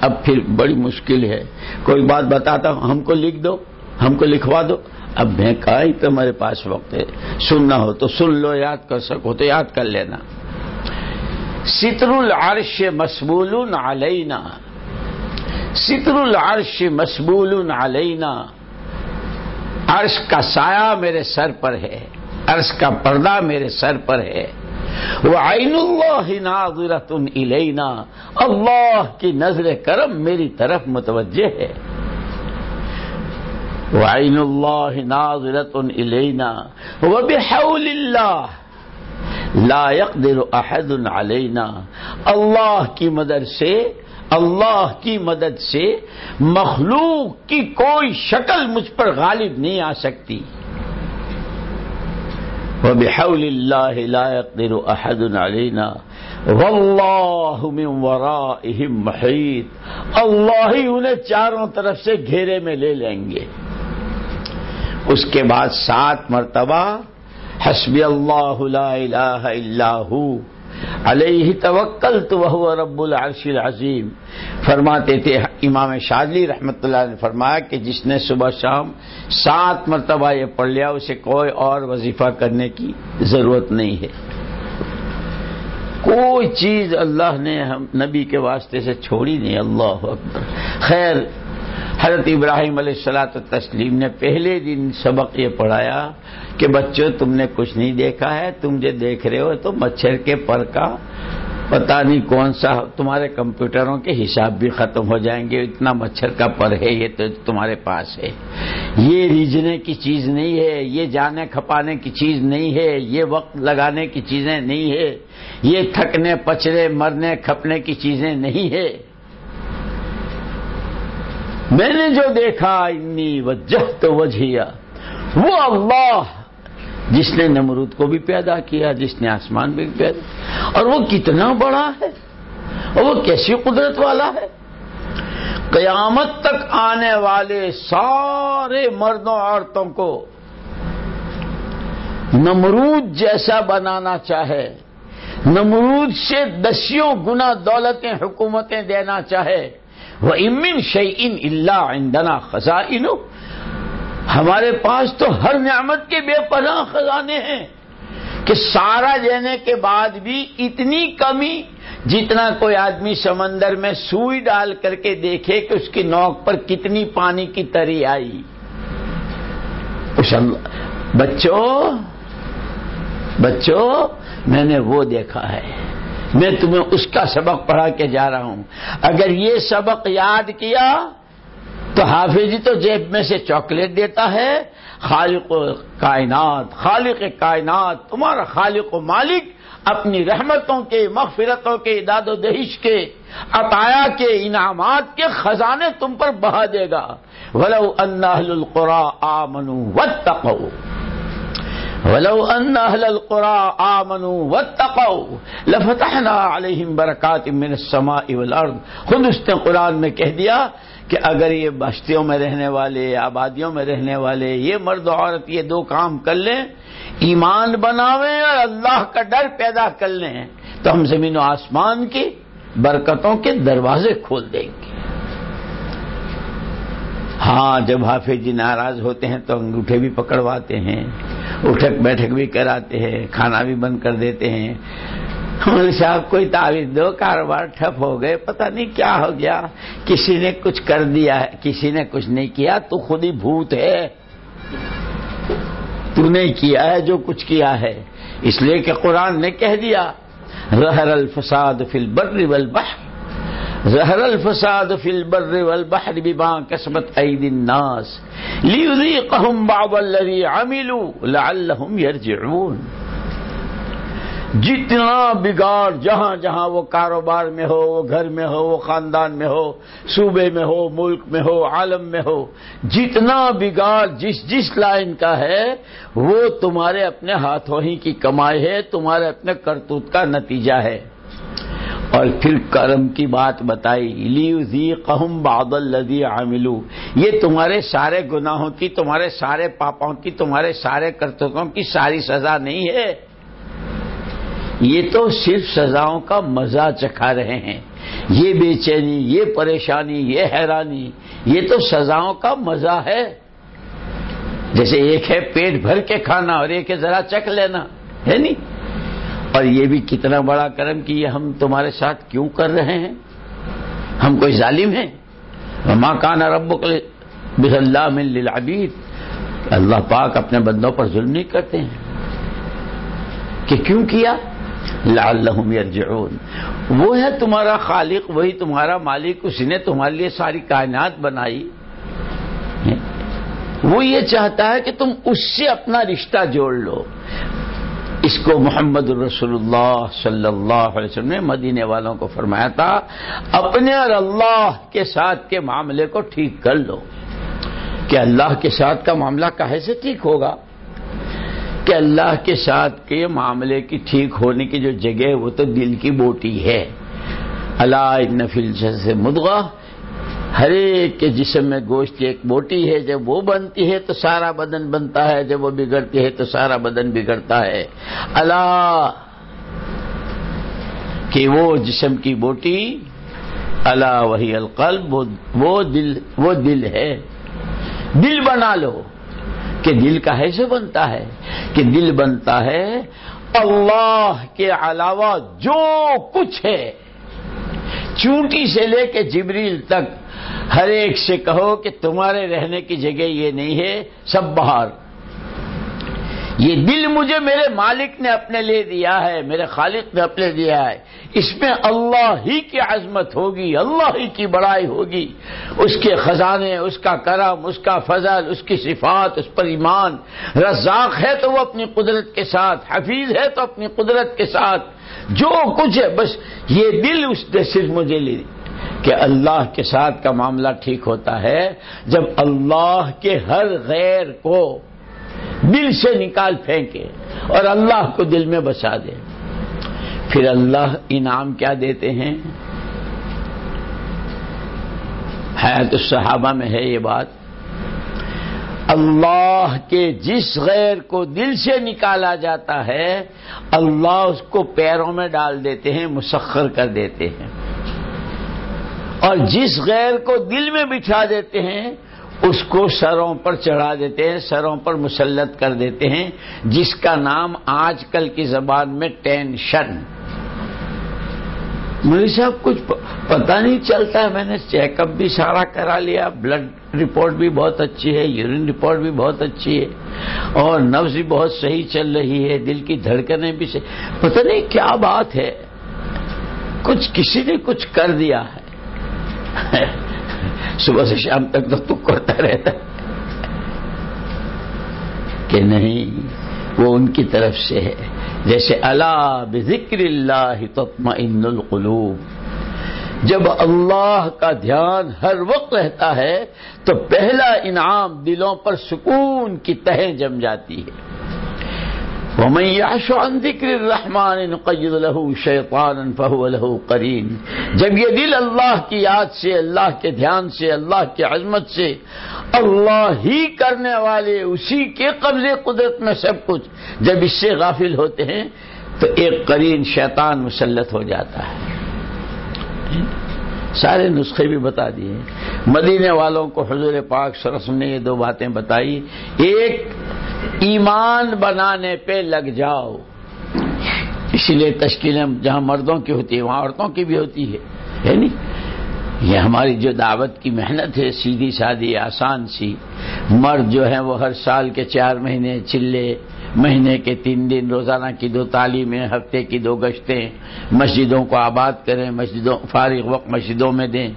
اب پھر بڑی مشکل ہے۔ کوئی بات بتاتا ہوں، ہم کو لکھ دو، ہم کو لکھوا دو۔ اب میں کہا ہی تو ہمارے پاس وقت ہے۔ سننا ہو تو سن لو، یاد کر سکو تو یاد کر لینا۔ ستر العرش مسبول علینا۔ ستر العرش مسبول علینا۔ عرش کا سایہ میرے سر پر ہے، عرش کا پردہ میرے سر پر ہے۔ وہ آئین اللہ ناظرت الینا، اللہ کی نظر کرم میری طرف متوجہ ہے۔ وہ آئین اللہ ناظرت الینا وہ بحول اللہ لا يقدر احد علینا۔ اللہ کی مدد سے اللہ کی مدد سے مخلوق کی کوئی شکل مجھ پر غالب نہیں آ سکتی۔ وبحول اللہ لا يقدر احد علينا واللہ من ورائهم محیط۔ اللہ ہی انہیں چاروں طرف سے گھیرے میں لے لیں گے۔ اس کے بعد سات مرتبہ حسبی اللہ لا الہ الا ہو۔ علیہ توکل تو وہ رب العرش العظیم۔ فرماتے تھے امام شادلی رحمت اللہ نے فرمایا کہ جس نے صبح شام سات مرتبہ یہ پڑھ لیا، اسے کوئی اور وظیفہ کرنے کی ضرورت نہیں ہے۔ کوئی چیز اللہ نے ہم نبی کے واسطے سے چھوڑی نہیں، اللہ اکبر۔ خیر حضرت ابراہیم علیہ السلاۃ تسلیم نے پہلے دن سبق یہ پڑھایا کہ بچوں، تم نے کچھ نہیں دیکھا ہے، تم جو دیکھ رہے ہو تو مچھر کے پر کا پتا نہیں کون سا تمہارے کمپیوٹروں کے حساب بھی ختم ہو جائیں گے، اتنا مچھر کا پر ہے، یہ تو تمہارے پاس ہے۔ یہ ریجنے کی چیز نہیں ہے، یہ جانے کھپانے کی چیز نہیں ہے، یہ وقت لگانے کی چیزیں نہیں ہے، یہ تھکنے پچڑے مرنے، کھپنے کی چیزیں نہیں ہے۔ میں نے جو دیکھا، انی وجہ تو وجہ وہ اللہ جس نے نمرود کو بھی پیدا کیا، جس نے آسمان بھی پیدا اور وہ کتنا بڑا ہے، اور وہ کیسی قدرت والا ہے۔ قیامت تک آنے والے سارے مردوں، عورتوں کو نمرود جیسا بنانا چاہے، نمرود سے دسیوں گنا دولتیں، حکومتیں دینا چاہے وہ امن شعین اللہ عندنا خزائن۔ ہمارے پاس تو ہر نعمت کے بے پناہ خزانے ہیں کہ سارا دینے کے بعد بھی اتنی کمی جتنا کوئی آدمی سمندر میں سوئی ڈال کر کے دیکھے کہ اس کی نوک پر کتنی پانی کی تری آئی۔ بچوں بچوں، میں نے وہ دیکھا ہے۔ میں تمہیں اس کا سبق پڑھا کے جا رہا ہوں۔ اگر یہ سبق یاد کیا تو حافظ تو جیب میں سے چاکلیٹ دیتا ہے۔ خالق و کائنات، خالق کائنات، تمہارا خالق و مالک اپنی رحمتوں کے، مغفرتوں کے، داد و دہش کے، عطایا کے، انعامات کے خزانے تم پر بہا دے گا۔ ولو القرا آ منو ولو ان اهل القرى امنوا واتقوا لفتحنا عليهم بركات من السماء والارض خود اس نے قرآن میں کہہ دیا کہ اگر یہ بستیوں میں رہنے والے، آبادیوں میں رہنے والے، یہ مرد و عورت یہ دو کام کر لیں، ایمان بناویں اور اللہ کا ڈر پیدا کر لیں، تو ہم زمین و آسمان کی برکتوں کے دروازے کھول دیں گے۔ ہاں جب حافظ جی ناراض ہوتے ہیں تو انگوٹھے بھی پکڑواتے ہیں، اٹھک بیٹھک بھی کراتے ہیں، کھانا بھی بند کر دیتے ہیں۔ صاحب، کوئی تعویذ دو، کاروبار ٹھپ ہو گئے، پتہ نہیں کیا ہو گیا۔ کسی نے کچھ کر دیا ہے، کسی نے کچھ نہیں کیا، تو خود ہی بھوت ہے۔ تو نے کیا ہے جو کچھ کیا ہے۔ اس لیے کہ قرآن نے کہہ دیا رحر الفساد فی البر والبحر زہر الفساد فی البر والبحر بما کسبت عید الناس لیذیقہم بعض الذی عملوا لعلہم یرجعون۔ جتنا بگاڑ جہاں جہاں وہ کاروبار میں ہو، وہ گھر میں ہو، وہ خاندان میں ہو، صوبے میں ہو، ملک میں ہو، عالم میں ہو، جتنا بگاڑ جس جس لائن کا ہے، وہ تمہارے اپنے ہاتھوں ہی کی کمائی ہے، تمہارے اپنے کرتوت کا نتیجہ ہے۔ اور پھر کرم کی بات بتائی لیو زی قہم بادل لدی عاملو یہ تمہارے سارے گناہوں کی، تمہارے سارے پاپوں کی، تمہارے سارے کرتوتوں کی ساری سزا نہیں ہے۔ یہ تو صرف سزاؤں کا مزہ چکھا رہے ہیں۔ یہ بے چینی یہ پریشانی، یہ حیرانی، یہ تو سزاؤں کا مزہ ہے۔ جیسے ایک ہے پیٹ بھر کے کھانا اور ایک ہے ذرا چکھ لینا، ہے نہیں؟ اور یہ بھی کتنا بڑا کرم کہ یہ ہم تمہارے ساتھ کیوں کر رہے ہیں؟ ہم کوئی ظالم ہیں؟ ماں کان رب بس اللہ من اللہ پاک اپنے بندوں پر ظلم نہیں کرتے ہیں۔ کہ کیوں کیا؟ لعلہم یرجعون۔ وہ ہے تمہارا خالق، وہی تمہارا مالک اس نے تمہارے لیے ساری کائنات بنائی۔ وہ یہ چاہتا ہے کہ تم اس سے اپنا رشتہ جوڑ لو۔ اس کو محمد الرسول اللہ صلی اللہ علیہ وسلم نے مدینے والوں کو فرمایا تھا، اپنے اور اللہ کے ساتھ کے معاملے کو ٹھیک کر لو۔ کہ اللہ کے ساتھ کا معاملہ کہے سے ٹھیک ہوگا؟ کہ اللہ کے ساتھ کے معاملے کی ٹھیک ہونے کی جو جگہ ہے وہ تو دل کی بوٹی ہے۔ اللہ نفل سے مدغا ہر ایک کے جسم میں گوشت ایک بوٹی ہے، جب وہ بنتی ہے تو سارا بدن بنتا ہے، جب وہ بگڑتی ہے تو سارا بدن بگڑتا ہے۔ اللہ کہ وہ جسم کی بوٹی، اللہ وہی القلب، وہ دل وہ دل ہے۔ دل بنا لو کہ دل کا سے بنتا ہے، کہ دل بنتا ہے۔ اللہ کے علاوہ جو کچھ ہے، چونٹی سے لے کے جبریل تک ہر ایک سے کہو کہ تمہارے رہنے کی جگہ یہ نہیں ہے، سب باہر یہ دل مجھے میرے مالک نے اپنے لیے دیا ہے، میرے خالق نے اپنے دیا ہے۔ اس میں اللہ ہی کی عظمت ہوگی، اللہ ہی کی بڑائی ہوگی۔ اس کے خزانے، اس کا کرم، اس کا فضل، اس کی صفات، اس پر ایمان۔ رزاق ہے تو وہ اپنی قدرت کے ساتھ، حفیظ ہے تو اپنی قدرت کے ساتھ۔ جو کچھ ہے، بس یہ دل اس نے صرف مجھے لے لی کہ اللہ کے ساتھ کا معاملہ ٹھیک ہوتا ہے جب اللہ کے ہر غیر کو دل سے نکال پھینکے اور اللہ کو دل میں بسا دے۔ پھر اللہ انعام کیا دیتے ہیں؟ حیات الصحابہ میں ہے یہ بات۔ اللہ کے جس غیر کو دل سے نکالا جاتا ہے، اللہ اس کو پیروں میں ڈال دیتے ہیں، مسخر کر دیتے ہیں۔ اور جس غیر کو دل میں بٹھا دیتے ہیں، اس کو سروں پر چڑھا دیتے ہیں، سروں پر مسلط کر دیتے ہیں، جس کا نام آج کل کی زبان میں ٹینشن۔ مجھے صاحب، کچھ پتہ نہیں چلتا ہے، میں نے چیک اپ بھی سارا کرا لیا، بلڈ رپورٹ بھی بہت اچھی ہے، یورین رپورٹ بھی بہت اچھی ہے، اور نفس بھی بہت صحیح چل رہی ہے، دل کی دھڑکنیں بھی صحیح۔ پتہ نہیں کیا بات ہے، کچھ کسی نے کچھ کر دیا ہے۔ صبح سے شام تک تو تو کرتا رہتا کہ نہیں، وہ ان کی طرف سے ہے۔ جیسے اللہ بذکر اللہ تطمئن القلوب۔ جب اللہ کا دھیان ہر وقت رہتا ہے، تو پہلا انعام دلوں پر سکون کی تہیں جم جاتی ہے۔ ومن يعش عن ذكر الرحمن نقيض له شيطانا فهو له قرين. جب یہ دل اللہ کی یاد سے، اللہ کے دھیان سے، اللہ کی عظمت سے، اللہ ہی کرنے والے اسی کے قبضے قدرت میں سب کچھ جب اس سے غافل ہوتے ہیں، تو ایک قرین شیطان مسلط ہو جاتا ہے۔ سارے نسخے بھی بتا دیے۔ مدینے والوں کو حضور پاک سرسم نے یہ دو باتیں بتائی۔ ایک ایمان بنانے پہ لگ جاؤ۔ اسی لیے تشکیلیں جہاں مردوں کی ہوتی ہے وہاں عورتوں کی بھی ہوتی ہے۔ نہیں؟ یہ ہماری جو دعوت کی محنت ہے، سیدھی سادھی آسان سی۔ مرد جو ہے وہ ہر سال کے چار مہینے چلے مہینے کے تین دن روزانہ کی دو تعلیمیں، ہفتے کی دو گشتیں، مسجدوں کو آباد کریں، مسجدوں، فارغ وقت مسجدوں میں دیں۔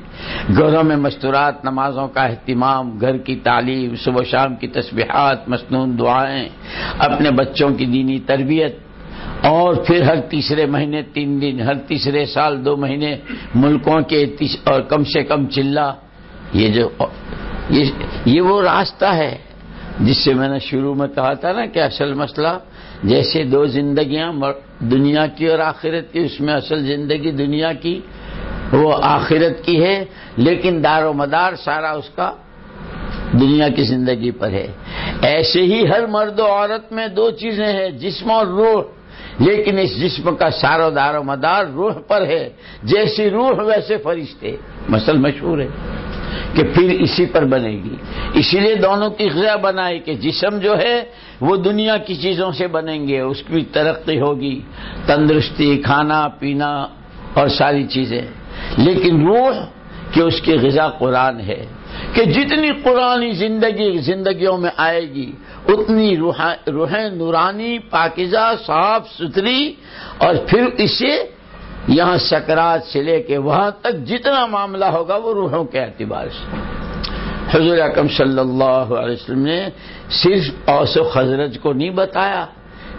گھروں میں مستورات، نمازوں کا اہتمام، گھر کی تعلیم، صبح شام کی تسبیحات، مصنون دعائیں، اپنے بچوں کی دینی تربیت۔ اور پھر ہر تیسرے مہینے تین دن، ہر تیسرے سال دو مہینے ملکوں کے اور کم سے کم چلہ۔ یہ جو یہ وہ راستہ ہے۔ جس سے میں نے شروع میں کہا تھا نا کہ اصل مسئلہ جیسے دو زندگیاں دنیا کی اور آخرت کی، اس میں اصل زندگی دنیا کی، وہ آخرت کی ہے، لیکن دار و مدار سارا اس کا دنیا کی زندگی پر ہے۔ ایسے ہی ہر مرد و عورت میں دو چیزیں ہیں، جسم اور روح۔ لیکن اس جسم کا سارا دار و مدار روح پر ہے۔ جیسی روح ویسے فرشتے۔ مسل مشہور ہے۔ کہ پھر اسی پر بنے گی۔ اسی لیے دونوں کی غذا بنائی کہ جسم جو ہے وہ دنیا کی چیزوں سے بنیں گے، اس کی ترقی ہوگی۔ تندرستی، کھانا، پینا اور ساری چیزیں۔ لیکن روح کہ اس کی غذا قرآن ہے کہ جتنی قرآنی زندگی زندگیوں میں آئے گی، اتنی روحیں نورانی پاکزہ صاف ستھری اور پھر اسے یہاں سکرات سے لے کے وہاں تک جتنا معاملہ ہوگا وہ روحوں کے اعتبار سے۔ حضور اکم صلی اللہ علیہ وسلم نے صرف اوس و خزرج کو نہیں بتایا،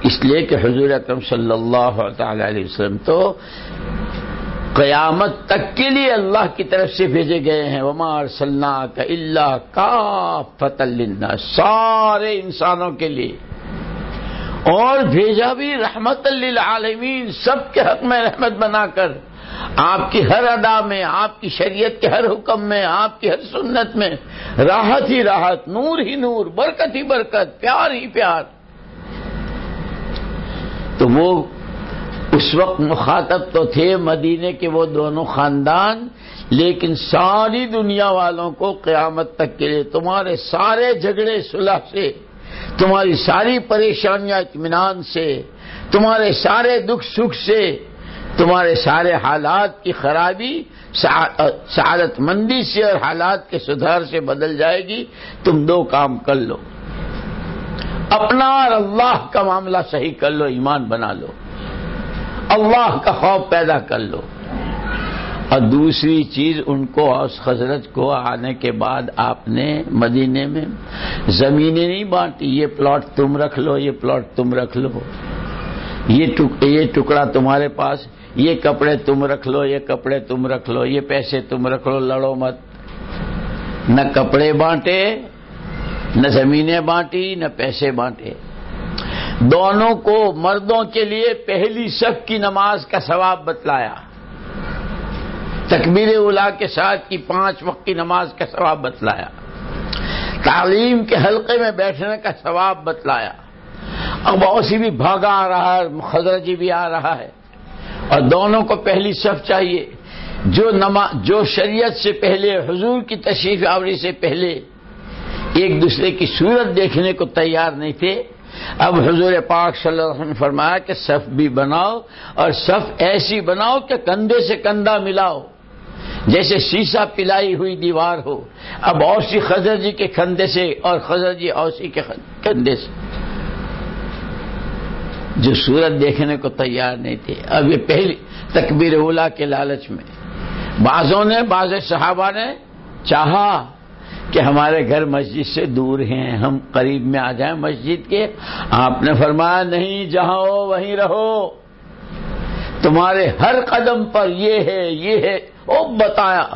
اس لیے کہ حضور اکرم صلی اللہ تعالی علیہ وسلم تو قیامت تک کے لیے اللہ کی طرف سے بھیجے گئے ہیں۔ ومار صلاح کا اللہ کا فتل سارے انسانوں کے لیے۔ اور بھیجا بھی رحمت للعالمین، سب کے حق میں رحمت بنا کر۔ آپ کی ہر ادا میں، آپ کی شریعت کے ہر حکم میں، آپ کی ہر سنت میں۔ راحت ہی راحت، نور ہی نور، برکت ہی برکت، پیار ہی پیار۔ تو وہ اس وقت مخاطب تو تھے مدینے کے وہ دونوں خاندان، لیکن ساری دنیا والوں کو قیامت تک کے لیے تمہارے سارے جھگڑے صلح سے تمہاری ساری پریشانیاں اطمینان سے، تمہارے سارے دکھ سکھ سے، تمہارے سارے حالات کی خرابی سعادت مندی سے اور حالات کے سدھار سے بدل جائے گی۔ تم دو کام کر لو۔ اپنا اور اللہ کا معاملہ صحیح کر لو، ایمان بنا لو۔ اللہ کا خوف پیدا کر لو۔ اور دوسری چیز ان کو اس حضرت کو آنے کے بعد آپ نے مدینے میں زمینیں نہیں بانٹی، یہ پلاٹ تم رکھ لو، یہ پلاٹ تم رکھ لو۔ یہ ٹکڑا تمہارے پاس، یہ کپڑے تم رکھ لو، یہ کپڑے تم رکھ لو، یہ پیسے تم رکھ لو، لڑو مت۔ نہ کپڑے بانٹے، نہ زمینیں بانٹی، نہ پیسے بانٹے۔ دونوں کو مردوں کے لیے پہلی سب کی نماز کا ثواب بتلایا۔ تکبیر اولا کے ساتھ کی پانچ وقت کی نماز کا ثواب بتلایا۔ تعلیم کے حلقے میں بیٹھنے کا ثواب بتلایا۔ اب اوسی بھی بھاگا آ رہا ہے خزرجی بھی آ رہا ہے۔ اور دونوں کو پہلی صف چاہیے۔ جو نما، جو شریعت سے پہلے، حضور کی تشریف آوری سے پہلے ایک دوسرے کی صورت دیکھنے کو تیار نہیں تھے، اب حضور پاک صلی اللہ علیہ وسلم نے فرمایا کہ صف بھی بناؤ اور صف ایسی بناؤ کہ کندھے سے کندھا ملاؤ۔ جیسے سیسا پلائی ہوئی دیوار ہو۔ اب اوسی خزر جی کے کندھے سے اور خزر جی اوسی کے کندھے سے۔ جو سورت دیکھنے کو تیار نہیں تھے۔ اب یہ پہلی تکبیر اولا کے لالچ میں۔ بعضوں نے، بعض صحابہ نے چاہا کہ ہمارے گھر مسجد سے دور ہیں، ہم قریب میں آ جائیں مسجد کے۔ آپ نے فرمایا، نہیں، جہاں ہو وہیں رہو۔ تمہارے ہر قدم پر یہ ہے یہ ہے۔ وہ بتایا۔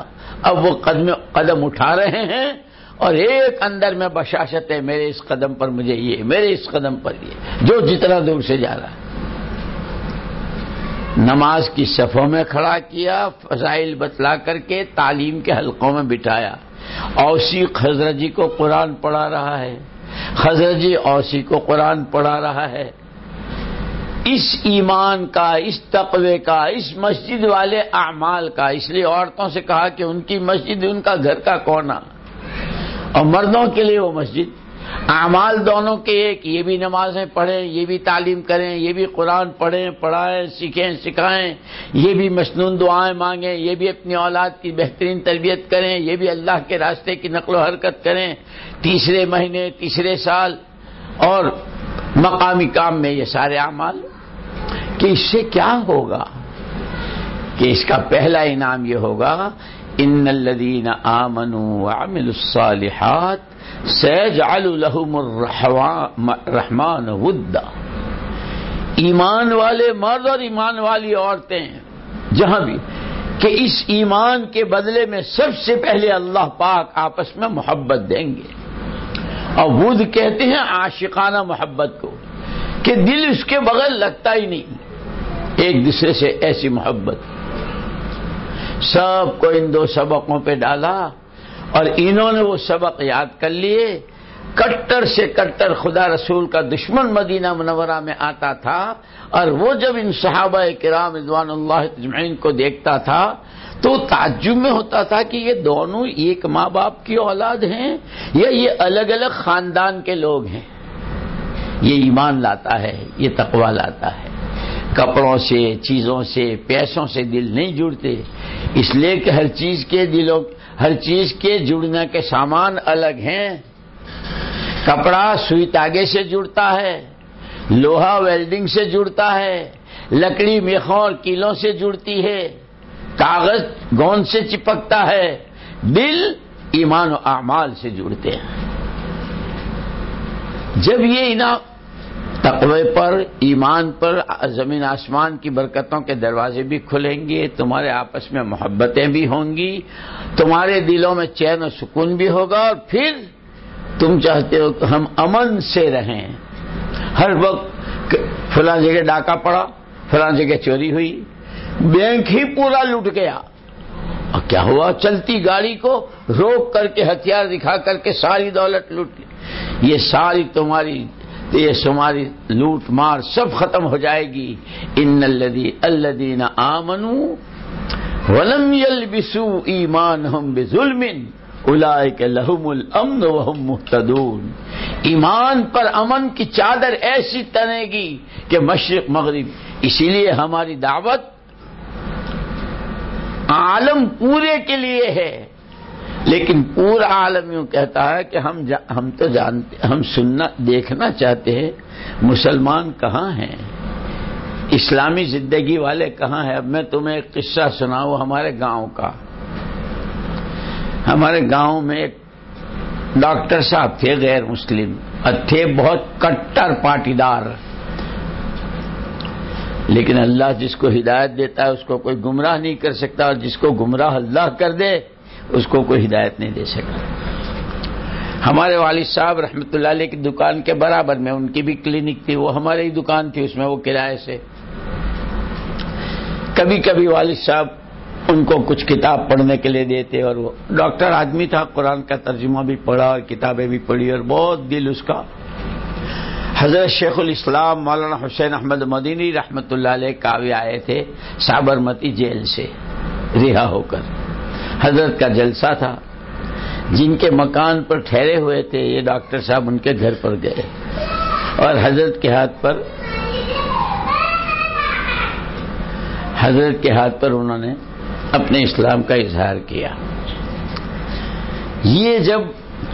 اب وہ قدم قدم اٹھا رہے ہیں اور ایک اندر میں بشاشت ہے، میرے اس قدم پر مجھے یہ، میرے اس قدم پر یہ۔ جو جتنا دور سے جا رہا ہے۔ نماز کی صفوں میں کھڑا کیا، فضائل بتلا کر کے تعلیم کے حلقوں میں بٹھایا۔ اوسی خزر جی کو قرآن پڑھا رہا ہے۔ خزر جی اوسی کو قرآن پڑھا رہا ہے۔ اس ایمان کا، اس تقوی کا، اس مسجد والے اعمال کا۔ اس لیے عورتوں سے کہا کہ ان کی مسجد، ان کا گھر کا کونا۔ اور مردوں کے لیے وہ مسجد۔ اعمال دونوں کے ایک۔ یہ بھی نمازیں پڑھیں، یہ بھی تعلیم کریں، یہ بھی قرآن پڑھیں، پڑھائیں، سیکھیں، سکھائیں۔ یہ بھی مصنون دعائیں مانگیں، یہ بھی اپنی اولاد کی بہترین تربیت کریں۔ یہ بھی اللہ کے راستے کی نقل و حرکت کریں۔ تیسرے مہینے، تیسرے سال اور مقامی کام میں یہ سارے اعمال۔ کہ اس سے کیا ہوگا؟ کہ اس کا پہلا انعام یہ ہوگا، ان الدین آمن عامل الصالحات سیجعل لهم الرحمن ودا. ایمان والے مرد اور ایمان والی عورتیں، جہاں بھی، کہ اس ایمان کے بدلے میں سب سے پہلے اللہ پاک آپس میں محبت دیں گے۔ اور ود کہتے ہیں عاشقانہ محبت کو، کہ دل اس کے بغیر لگتا ہی نہیں۔ ایک دوسرے سے ایسی محبت۔ سب کو ان دو سبقوں پہ ڈالا اور انہوں نے وہ سبق یاد کر لیے۔ کٹر سے کٹر خدا رسول کا دشمن مدینہ منورہ میں آتا تھا اور وہ جب ان صحابہ کرام رضوان اللہ تجمعین کو دیکھتا تھا تو تعجب میں ہوتا تھا کہ یہ دونوں ایک ماں باپ کی اولاد ہیں یا یہ الگ الگ خاندان کے لوگ ہیں۔ یہ ایمان لاتا ہے، یہ تقوا لاتا ہے۔ کپڑوں سے، چیزوں سے، پیسوں سے دل نہیں جڑتے۔ اس لیے کہ ہر چیز کے دلوں، ہر چیز کے جڑنے کے سامان الگ ہیں۔ کپڑا سوئی تاگے سے جڑتا ہے، لوہا ویلڈنگ سے جڑتا ہے، لکڑی میخوں اور کیلوں سے جڑتی ہے۔ کاغذ گوند سے چپکتا ہے، دل ایمان و اعمال سے جڑتے ہیں۔ جب یہ انعام تقوی پر، ایمان پر، زمین آسمان کی برکتوں کے دروازے بھی کھلیں گے، تمہارے آپس میں محبتیں بھی ہوں گی، تمہارے دلوں میں چین و سکون بھی ہوگا اور پھر تم چاہتے ہو کہ ہم امن سے رہیں۔ ہر وقت فلاں جگہ ڈاکہ پڑا، فلاں جگہ چوری ہوئی، بینک ہی پورا لٹ گیا۔ اور کیا ہوا؟ چلتی گاڑی کو روک کر کے ہتھیار دکھا کر کے ساری دولت لوٹ یہ ساری تمہاری یہ تمہاری لوٹ مار سب ختم ہو جائے گی۔ ان الدی الدین آمن ولم بسو ایمان ہم بے کے لہم الامن وهم محتدون ایمان پر امن کی چادر ایسی تنے گی کہ مشرق مغرب۔ اسی لیے ہماری دعوت عالم پورے کے لیے ہے۔ لیکن پورا عالم یوں کہتا ہے کہ ہم جا ہم تو جانتے ہم سننا دیکھنا چاہتے ہیں، مسلمان کہاں ہیں؟ اسلامی زندگی والے کہاں ہیں؟ اب میں تمہیں ایک قصہ سناؤں ہمارے گاؤں کا۔ ہمارے گاؤں میں ایک ڈاکٹر صاحب تھے غیر مسلم، اور تھے بہت کٹر پاٹیدار۔ لیکن اللہ جس کو ہدایت دیتا ہے، اس کو کوئی گمراہ نہیں کر سکتا، اور جس کو گمراہ اللہ کر دے اس کو کوئی ہدایت نہیں دے سکتا۔ ہمارے والد صاحب رحمتہ اللہ علیہ کی دکان کے برابر میں، ان کی بھی کلینک تھی، وہ ہماری ہی دکان تھی، اس میں وہ کرائے سے۔ کبھی کبھی والد صاحب ان کو کچھ کتاب پڑھنے کے لیے دیتے اور وہ ڈاکٹر آدمی تھا، قرآن کا ترجمہ بھی پڑھا اور کتابیں بھی پڑھی اور بہت دل اس کا۔ حضرت شیخ الاسلام مولانا حسین احمد مدینی رحمت اللہ علیہ کاوی آئے تھے سابرمتی جیل سے، رہا ہو کر۔ حضرت کا جلسہ تھا، جن کے مکان پر ٹھہرے ہوئے تھے، یہ ڈاکٹر صاحب ان کے گھر پر گئے۔ اور حضرت کے ہاتھ پر، حضرت کے ہاتھ پر انہوں نے اپنے اسلام کا اظہار کیا۔ یہ جب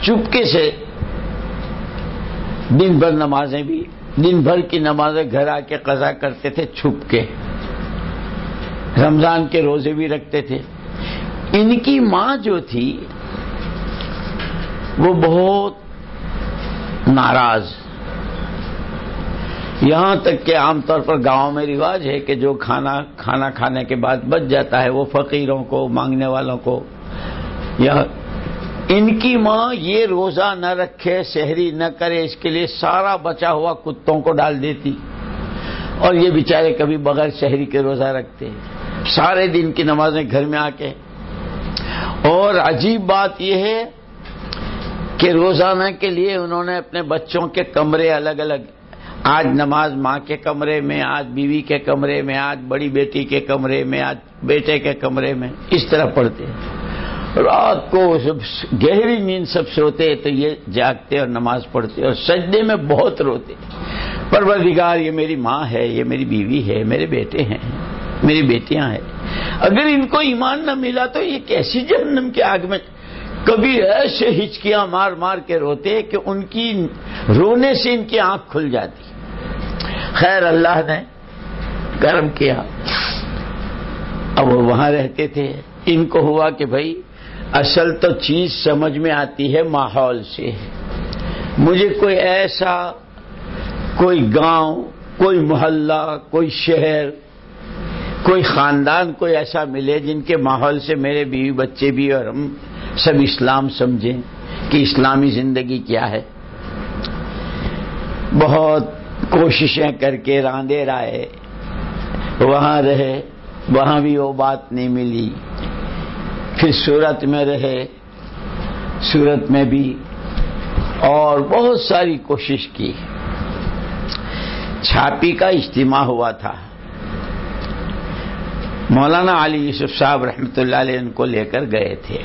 چپکے سے دن بھر نمازیں بھی، دن بھر کی نمازیں گھر آ کے قضا کرتے تھے چھپ کے رمضان کے روزے بھی رکھتے تھے۔ ان کی ماں جو تھی، وہ بہت ناراض۔ یہاں تک کہ عام طور پر گاؤں میں رواج ہے کہ جو کھانا کھانا کھانے کے بعد بچ جاتا ہے، وہ فقیروں کو، مانگنے والوں کو۔ یا ان کی ماں یہ روزہ نہ رکھے، شہری نہ کرے، اس کے لیے سارا بچا ہوا کتوں کو ڈال دیتی۔ اور یہ بیچارے کبھی بغیر شہری کے روزہ رکھتے۔ سارے دن کی نمازیں گھر میں آ کے اور عجیب بات یہ ہے کہ روزانہ کے لیے انہوں نے اپنے بچوں کے کمرے الگ الگ، آج نماز ماں کے کمرے میں، آج بیوی کے کمرے میں، آج بڑی بیٹی کے کمرے میں، آج بیٹے کے کمرے میں، اس طرح پڑھتے ہیں۔ رات کو سب گہری نیند سب سوتے تو یہ جاگتے اور نماز پڑھتے اور سجدے میں بہت روتے پروردگار، یہ میری ماں ہے، یہ میری بیوی ہے، میرے بیٹے ہیں، میری بیٹیاں ہیں۔ اگر ان کو ایمان نہ ملا تو یہ کیسی جہنم کے آگ میں؟ کبھی ایسے ہچکیاں مار مار کے روتے کہ ان کی رونے سے ان کی آنکھ کھل جاتی۔ خیر اللہ نے کرم کیا۔ اب وہ وہاں رہتے تھے۔ ان کو ہوا کہ بھائی، اصل تو چیز سمجھ میں آتی ہے ماحول سے۔ مجھے کوئی ایسا، کوئی گاؤں، کوئی محلہ، کوئی شہر کوئی خاندان کوئی ایسا ملے جن کے ماحول سے میرے بیوی بچے بھی اور ہم سب اسلام سمجھیں کہ اسلامی زندگی کیا ہے۔ بہت کوششیں کر کے راندے رائے، وہاں رہے، وہاں بھی وہ بات نہیں ملی۔ پھر سورت میں رہے سورت میں بھی اور بہت ساری کوشش کی۔ چھاپی کا اجتماع ہوا تھا۔ مولانا علی یوسف صاحب رحمۃ اللہ علیہ ان کو لے کر گئے تھے۔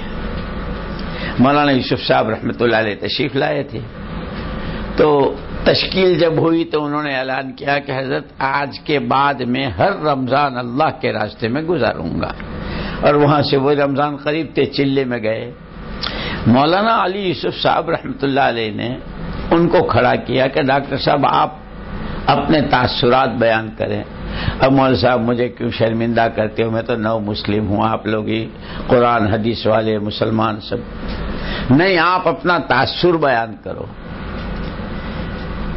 مولانا یوسف صاحب رحمۃ اللہ علیہ تشریف لائے تھے۔ تو تشکیل جب ہوئی تو انہوں نے اعلان کیا کہ حضرت آج کے بعد میں ہر رمضان اللہ کے راستے میں گزاروں گا۔ اور وہاں سے وہ رمضان قریب تھے، چلے میں گئے۔ مولانا علی یوسف صاحب رحمۃ اللہ علیہ نے ان کو کھڑا کیا کہ ڈاکٹر صاحب آپ اپنے تاثرات بیان کریں۔ اب مول صاحب مجھے کیوں شرمندہ کرتے ہو؟ میں تو نو مسلم ہوں، آپ لوگ ہی قرآن، حدیث والے، مسلمان سب۔ نہیں، آپ اپنا تاثر بیان کرو۔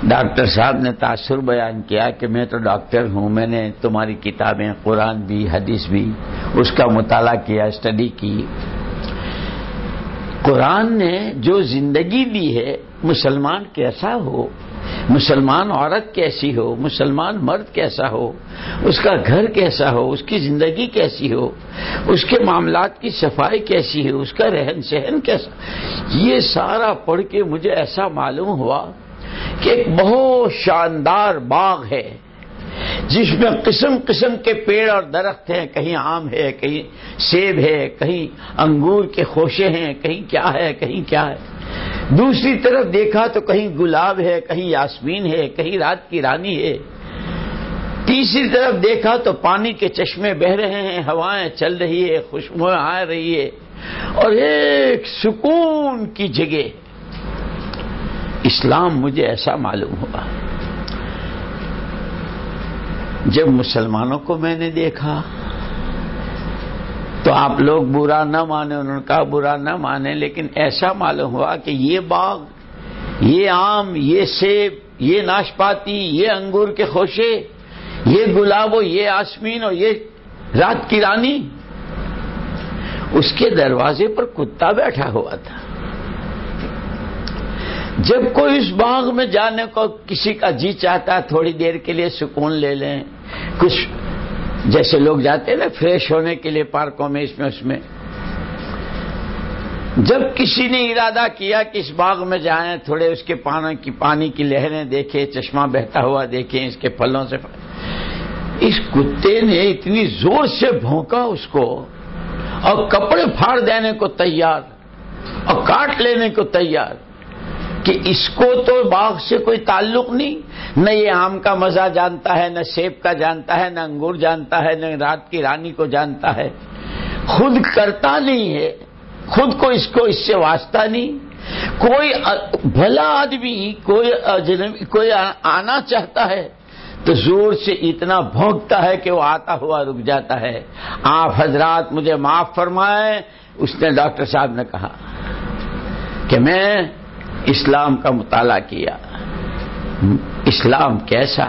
ڈاکٹر صاحب نے تاثر بیان کیا کہ میں تو ڈاکٹر ہوں، میں نے تمہاری کتابیں، قرآن بھی، حدیث بھی، اس کا مطالعہ کیا، اسٹڈی کی۔ قرآن نے جو زندگی دی ہے، مسلمان کیسا ہو؟ مسلمان عورت کیسی ہو؟ مسلمان مرد کیسا ہو؟ اس کا گھر کیسا ہو؟ اس کی زندگی کیسی ہو؟ اس کے معاملات کی صفائی کیسی ہو اس کا رہن سہن کیسا؟ یہ سارا پڑھ کے مجھے ایسا معلوم ہوا کہ ایک بہت شاندار باغ ہے، جس میں قسم قسم کے پیڑ اور درخت ہیں۔ کہیں آم ہے، کہیں سیب ہے، کہیں انگور کے خوشے ہیں، کہیں کیا ہے، کہیں کیا ہے۔ دوسری طرف دیکھا تو کہیں گلاب ہے، کہیں یاسمین ہے، کہیں رات کی رانی ہے۔ تیسری طرف دیکھا تو پانی کے چشمے بہ رہے ہیں، ہوائیں چل رہی ہے خوشبو آ رہی ہے۔ اور ایک سکون کی جگہ اسلام مجھے ایسا معلوم ہوا۔ جب مسلمانوں کو میں نے دیکھا تو آپ لوگ برا نہ مانے انہوں نے کہا برا نہ مانے لیکن ایسا معلوم ہوا کہ یہ باغ، یہ آم، یہ سیب، یہ ناشپاتی، یہ انگور کے خوشے، یہ گلاب و یہ آسمین اور یہ رات کی رانی، اس کے دروازے پر کتا بیٹھا ہوا تھا۔ جب کوئی اس باغ میں جانے کو کسی کا جی چاہتا ہے، تھوڑی دیر کے لیے سکون لے لیں، کچھ جیسے لوگ جاتے ہیں نا فریش ہونے کے لیے پارکوں میں، اس میں اس میں۔ جب کسی نے ارادہ کیا کہ اس باغ میں جائیں، تھوڑے اس کے پانی کی پانی کی لہریں دیکھے چشمہ بہتا ہوا دیکھیں، اس کے پھلوں سے۔ اس کتے نے اتنی زور سے بھونکا اس کو اور کپڑے پھاڑ دینے کو تیار اور کاٹ لینے کو تیار۔ کہ اس کو تو باغ سے کوئی تعلق نہیں، نہ یہ آم کا مزہ جانتا ہے، نہ سیب کا جانتا ہے، نہ انگور جانتا ہے، نہ رات کی رانی کو جانتا ہے۔ خود کرتا نہیں ہے، خود کو اس کو اس سے واسطہ نہیں۔ کوئی بھلا آدمی کوئی کوئی آنا چاہتا ہے تو زور سے اتنا بھونکتا ہے کہ وہ آتا ہوا رک جاتا ہے۔ آپ حضرات مجھے معاف فرمائیں، اس نے ڈاکٹر صاحب نے کہا کہ میں اسلام کا مطالعہ کیا۔ اسلام کیسا؟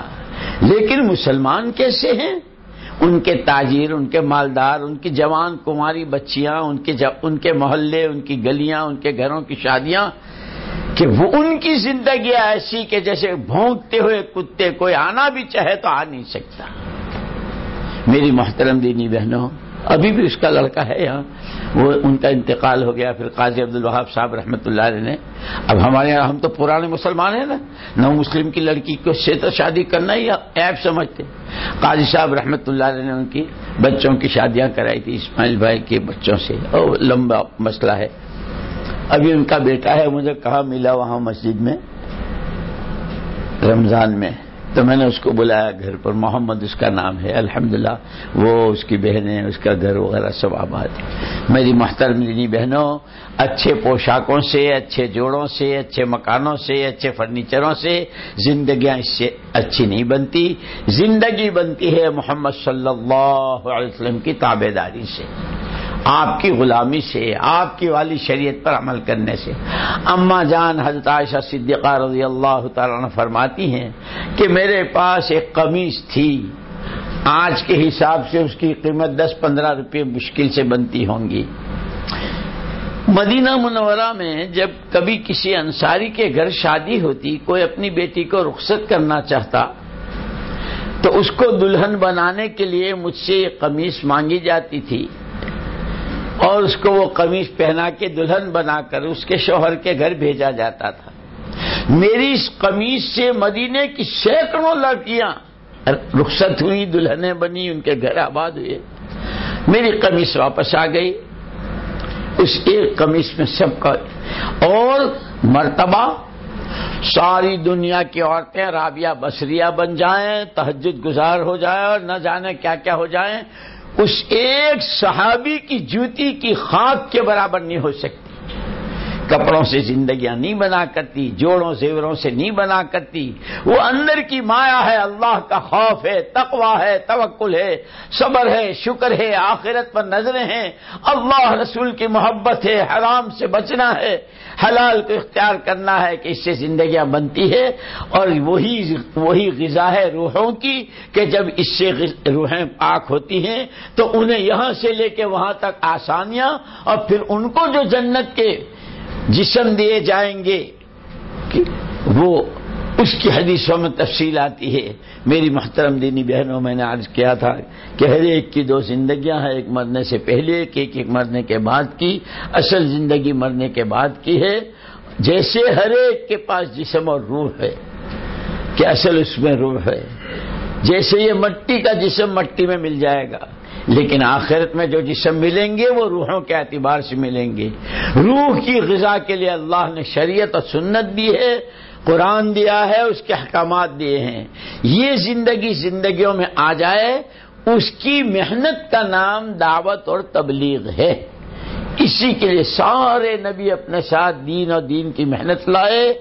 لیکن مسلمان کیسے ہیں؟ ان کے تاجر، ان کے مالدار، ان کی جوان کماری بچیاں، ان کے ان کے محلے، ان کی گلیاں، ان کے گھروں کی شادیاں، کہ وہ ان کی زندگی ایسی کہ جیسے بھونکتے ہوئے کتے کوئی آنا بھی چاہے تو آ نہیں سکتا۔ میری محترم دینی بہنوں ابھی بھی اس کا لڑکا ہے یہاں۔ وہ ان کا انتقال ہو گیا، پھر قاضی عبد الوہاب صاحب رحمۃ اللہ علیہ نے۔ اب ہمارے یہاں ہم تو پرانے مسلمان ہیں نا، نو مسلم کی لڑکی کو سے تو شادی کرنا ہی ایپ سمجھتے۔ قاضی صاحب رحمۃ اللہ علیہ نے ان کی بچوں کی شادیاں کرائی تھی، اسماعیل بھائی کے بچوں سے۔ اور لمبا مسئلہ ہے۔ ابھی ان کا بیٹا ہے، مجھے کہاں ملا وہاں مسجد میں؟ رمضان میں۔ تو میں نے اس کو بلایا گھر پر، محمد اس کا نام ہے، الحمدللہ، وہ اس کی بہنیں، اس کا گھر وغیرہ سب آباد میری محترم دینی بہنوں اچھے پوشاکوں سے، اچھے جوڑوں سے، اچھے مکانوں سے، اچھے فرنیچروں سے زندگیاں اس سے اچھی نہیں بنتی۔ زندگی بنتی ہے محمد صلی اللہ علیہ وسلم کی تابے داری سے، آپ کی غلامی سے، آپ کی والی شریعت پر عمل کرنے سے۔ اما جان حضرت عائشہ صدیقہ رضی اللہ تعالیٰ نے فرماتی ہیں کہ میرے پاس ایک قمیص تھی۔ آج کے حساب سے اس کی قیمت دس پندرہ روپے مشکل سے بنتی ہوں گی۔ مدینہ منورہ میں جب کبھی کسی انصاری کے گھر شادی ہوتی، کوئی اپنی بیٹی کو رخصت کرنا چاہتا، تو اس کو دلہن بنانے کے لیے مجھ سے یہ قمیص مانگی جاتی تھی اور اس کو وہ قمیص پہنا کے دلہن بنا کر اس کے شوہر کے گھر بھیجا جاتا تھا۔ میری اس قمیص سے مدینے کی سینکڑوں لڑکیاں رخصت ہوئی، دلہنیں بنی، ان کے گھر آباد ہوئے۔ میری قمیص واپس آ گئی۔ اس ایک قمیص میں سب کا اور مرتبہ ساری دنیا کی عورتیں رابعہ بصریہ بن جائیں، تہجد گزار ہو جائیں اور نہ جانے کیا کیا ہو جائیں، اس ایک صحابی کی جوتی کی خاک کے برابر نہیں ہو سکتی۔ کپڑوں سے زندگیاں نہیں بنا کرتی، جوڑوں، زیوروں سے نہیں بنا کرتی۔ وہ اندر کی مایا ہے، اللہ کا خوف ہے تقوا ہے، توکل ہے، صبر ہے، شکر ہے، آخرت پر نظریں ہیں۔ اللہ رسول کی محبت ہے، حرام سے بچنا ہے۔ حلال کو اختیار کرنا ہے کہ اس سے زندگیاں بنتی ہے۔ اور وہی وہی غذا ہے روحوں کی کہ جب اس سے روحیں پاک ہوتی ہیں تو انہیں یہاں سے لے کے وہاں تک آسانیاں اور پھر ان کو جو جنت کے جسم دیے جائیں گے وہ اس کی حدیثوں میں تفصیل آتی ہے۔ میری محترم دینی بہنوں، میں نے آج کیا تھا کہ ہر ایک کی دو زندگیاں ہیں، ایک مرنے سے پہلے ایک ایک مرنے کے بعد کی۔ اصل زندگی مرنے کے بعد کی ہے۔ جیسے ہر ایک کے پاس جسم اور روح ہے کہ اصل اس میں روح ہے۔ جیسے یہ مٹی کا جسم مٹی میں مل جائے گا۔ لیکن آخرت میں جو جسم ملیں گے وہ روحوں کے اعتبار سے ملیں گے۔ روح کی غذا کے لیے اللہ نے شریعت اور سنت دی ہے، قرآن دیا ہے، اس کے احکامات دیے ہیں۔ یہ زندگی زندگیوں میں آ جائے، اس کی محنت کا نام دعوت اور تبلیغ ہے۔ اسی کے لیے سارے نبی اپنے ساتھ دین اور دین کی محنت لائے۔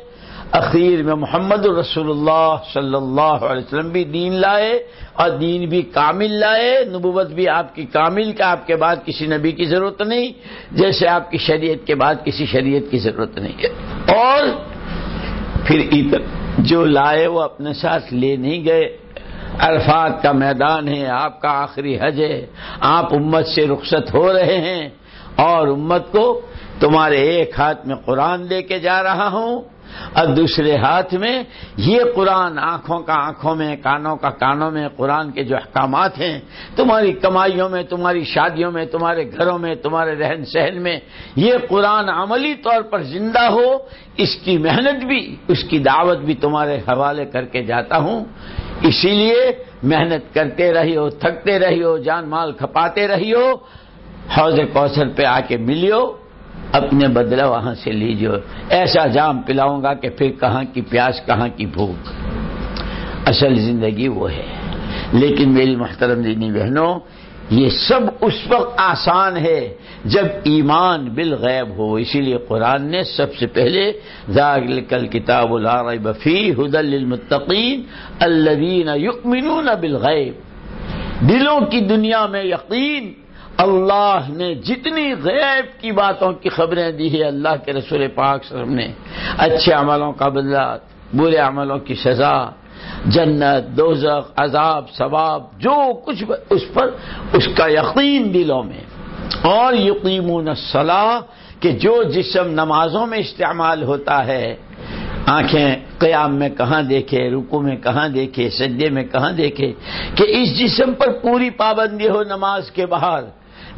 اخیر میں محمد الرسول اللہ صلی اللہ علیہ وسلم بھی دین لائے اور دین بھی کامل لائے، نبوت بھی آپ کی کامل کا آپ کے بعد کسی نبی کی ضرورت نہیں، جیسے آپ کی شریعت کے بعد کسی شریعت کی ضرورت نہیں ہے۔ اور پھر جو لائے وہ اپنے ساتھ لے نہیں گئے۔ عرفات کا میدان ہے، آپ کا آخری حج ہے، آپ امت سے رخصت ہو رہے ہیں اور امت کو تمہارے ایک ہاتھ میں قرآن دے کے جا رہا ہوں۔ اور دوسرے ہاتھ میں یہ قرآن آنکھوں کا آنکھوں میں، کانوں کا کانوں میں، قرآن کے جو احکامات ہیں، تمہاری کمائیوں میں، تمہاری شادیوں میں، تمہارے گھروں میں، تمہارے رہن سہن میں، یہ قرآن عملی طور پر زندہ ہو، اس کی محنت بھی، اس کی دعوت بھی تمہارے حوالے کر کے جاتا ہوں۔ اسی لیے محنت کرتے رہی ہو، تھکتے رہی ہو، جان مال کھپاتے رہی ہو، حوض کوثر پہ آ کے ملیو۔ اپنے بدلہ وہاں سے لیجیے۔ ایسا جام پلاؤں گا کہ پھر کہاں کی پیاس، کہاں کی بھوک۔ اصل زندگی وہ ہے۔ لیکن میری محترم دینی بہنوں، یہ سب اس وقت آسان ہے جب ایمان بالغیب ہو۔ اسی لیے قرآن نے سب سے پہلے کل کتاب بفی حدل المتقین الدین یقمنون بالغیب۔ دلوں کی دنیا میں یقین اللہ نے جتنی غیب کی باتوں کی خبریں دی ہے اللہ کے رسول پاک صاحب نے، اچھے عملوں کا بدلہ برے عملوں کی سزا، جنت، دوزخ، عذاب، ثواب، جو کچھ اس پر، اس کا یقین دلوں میں۔ اور یقیمون الصلاح کہ جو جسم نمازوں میں استعمال ہوتا ہے، آنکھیں قیام میں کہاں دیکھے رکو میں کہاں دیکھے، سجدے میں کہاں دیکھے، کہ اس جسم پر پوری پابندی ہو نماز کے باہر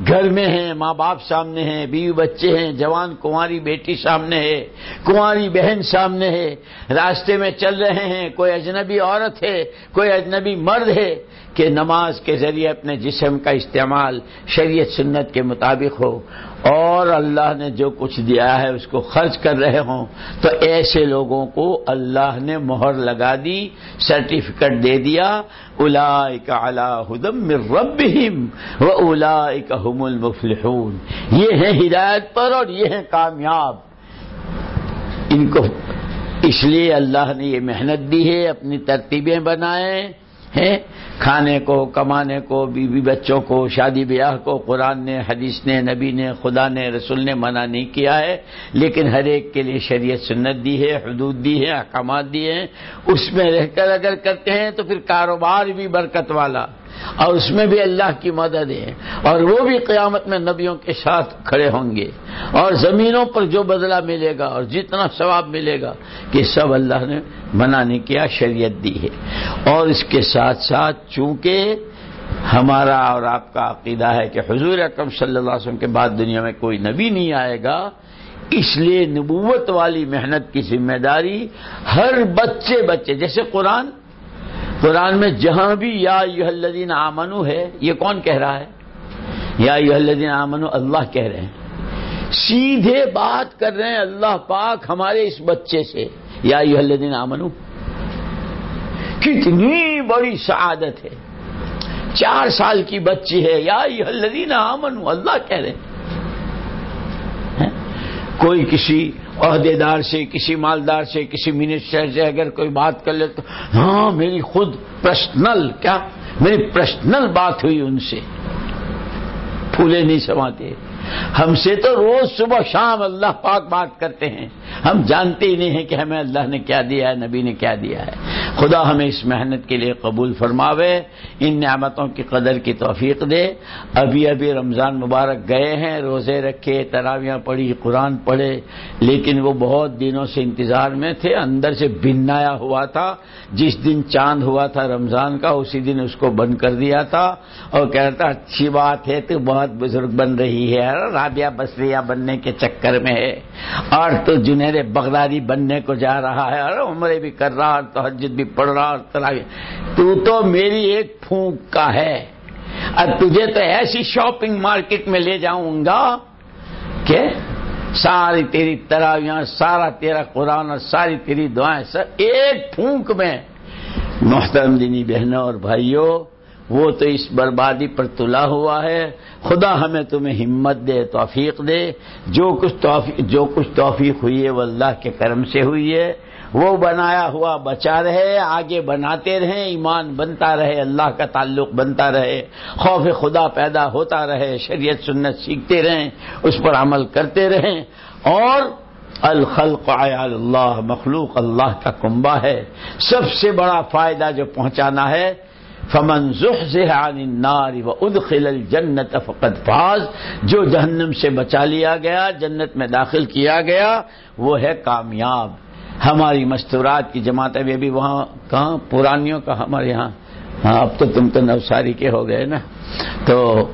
گھر میں ہیں، ماں باپ سامنے ہیں، بیوی بچے ہیں، جوان، کنواری بیٹی سامنے ہے، کنواری بہن سامنے ہے، راستے میں چل رہے ہیں، کوئی اجنبی عورت ہے، کوئی اجنبی مرد ہے، کہ نماز کے ذریعے اپنے جسم کا استعمال شریعت سنت کے مطابق ہو۔ اور اللہ نے جو کچھ دیا ہے اس کو خرچ کر رہے ہوں، تو ایسے لوگوں کو اللہ نے مہر لگا دی سرٹیفکیٹ دے دیا۔ الا ہدم ربہم و الا هم المفلحون۔ یہ ہیں ہدایت پر اور یہ ہیں کامیاب۔ ان کو اس لیے اللہ نے یہ محنت دی ہے، اپنی ترتیبیں بنائیں۔ ہیں۔ کھانے کو، کمانے کو، بیوی بچوں کو، شادی بیاہ کو، قرآن نے، حدیث نے، نبی نے، خدا نے، رسول نے منع نہیں کیا ہے۔ لیکن ہر ایک کے لیے شریعت سنت دی ہے، حدود دی ہے احکامات دیے ہیں۔ اس میں رہ کر اگر کرتے ہیں تو پھر کاروبار بھی برکت والا۔ اور اس میں بھی اللہ کی مدد ہے اور وہ بھی قیامت میں نبیوں کے ساتھ کھڑے ہوں گے اور زمینوں پر جو بدلہ ملے گا اور جتنا ثواب ملے گا کہ سب اللہ نے منع نہیں کیا شریعت دی ہے اور اس کے ساتھ ساتھ چونکہ ہمارا اور آپ کا عقیدہ ہے کہ حضور اکرم صلی اللہ علیہ وسلم کے بعد دنیا میں کوئی نبی نہیں آئے گا، اس لیے نبوت والی محنت کی ذمہ داری ہر بچے بچے، جیسے قرآن قرآن میں جہاں بھی یا الذین آمنو ہے، یہ کون کہہ رہا ہے؟ یا الذین آمنو، اللہ کہہ رہے ہیں۔ سیدھے بات کر رہے ہیں اللہ پاک ہمارے اس بچے سے۔ یا الذین آمنو، کتنی بڑی سعادت ہے۔ چار سال کی بچی ہے۔ یا الذین آمنو، اللہ کہہ رہے ہیں؟ کوئی کسی عہدے دار سے، کسی مالدار سے، کسی منسٹر سے اگر کوئی بات کر لے تو ہاں میری خود پرسنل کیا؟ میری پرسنل بات ہوئی ان سے۔ پھولے نہیں سماتے۔ ہم سے تو روز صبح شام اللہ پاک بات کرتے ہیں۔ ہم جانتے ہی نہیں ہیں کہ ہمیں اللہ نے کیا دیا ہے، نبی نے کیا دیا ہے۔ خدا ہمیں اس محنت کے لیے قبول فرماوے۔ ان نعمتوں کی قدر کی توفیق دے۔ ابھی ابھی رمضان مبارک گئے ہیں، روزے رکھے، تراویاں پڑھی، قرآن پڑھے۔ لیکن وہ بہت دنوں سے انتظار میں تھے، اندر سے بنایا ہوا تھا۔ جس دن چاند ہوا تھا رمضان کا، اسی دن اس کو بند کر دیا تھا۔ اور کہتا، اچھی بات ہے تو بہت بزرگ بن رہی ہے۔ رابعہ بسریا بننے کے چکر میں ہے۔ اور تو جنید بغدادی بننے کو جا رہا ہے، اور عمرے بھی کر رہا اور تحجد بھی پڑھ رہا اور تراوی تو تو میری ایک پھونک کا ہے۔ اور تجھے تو ایسی شاپنگ مارکیٹ میں لے جاؤں گا کہ ساری تیری تراویاں، سارا تیرا قرآن اور ساری تیری دعائیں سر ایک پھونک میں۔ محترم دینی بہنوں اور بھائیوں وہ تو اس بربادی پر تلا ہوا ہے۔ خدا ہمیں تمہیں ہمت دے، توفیق دے۔ جو کچھ توفیق، جو کچھ توفیق ہوئی ہے وہ اللہ کے کرم سے ہوئی ہے۔ وہ بنایا ہوا بچا رہے، آگے بناتے رہیں، ایمان بنتا رہے، اللہ کا تعلق بنتا رہے۔ خوف خدا پیدا ہوتا رہے، شریعت سنت سیکھتے رہیں، اس پر عمل کرتے رہیں۔ اور الخلق عیال اللہ، مخلوق اللہ کا کنبا ہے۔ سب سے بڑا فائدہ جو پہنچانا ہے فمن عن النار وادخل الجنت فقد فاز۔ جو جہنم سے بچا لیا گیا، جنت میں داخل کیا گیا، وہ ہے کامیاب۔ ہماری مستورات کی جماعت ابھی ابھی وہاں، کہاں؟ پرانیوں کا ہمارے یہاں۔ ہاں اب تو تم تو نوساری کے ہو گئے نا۔ تو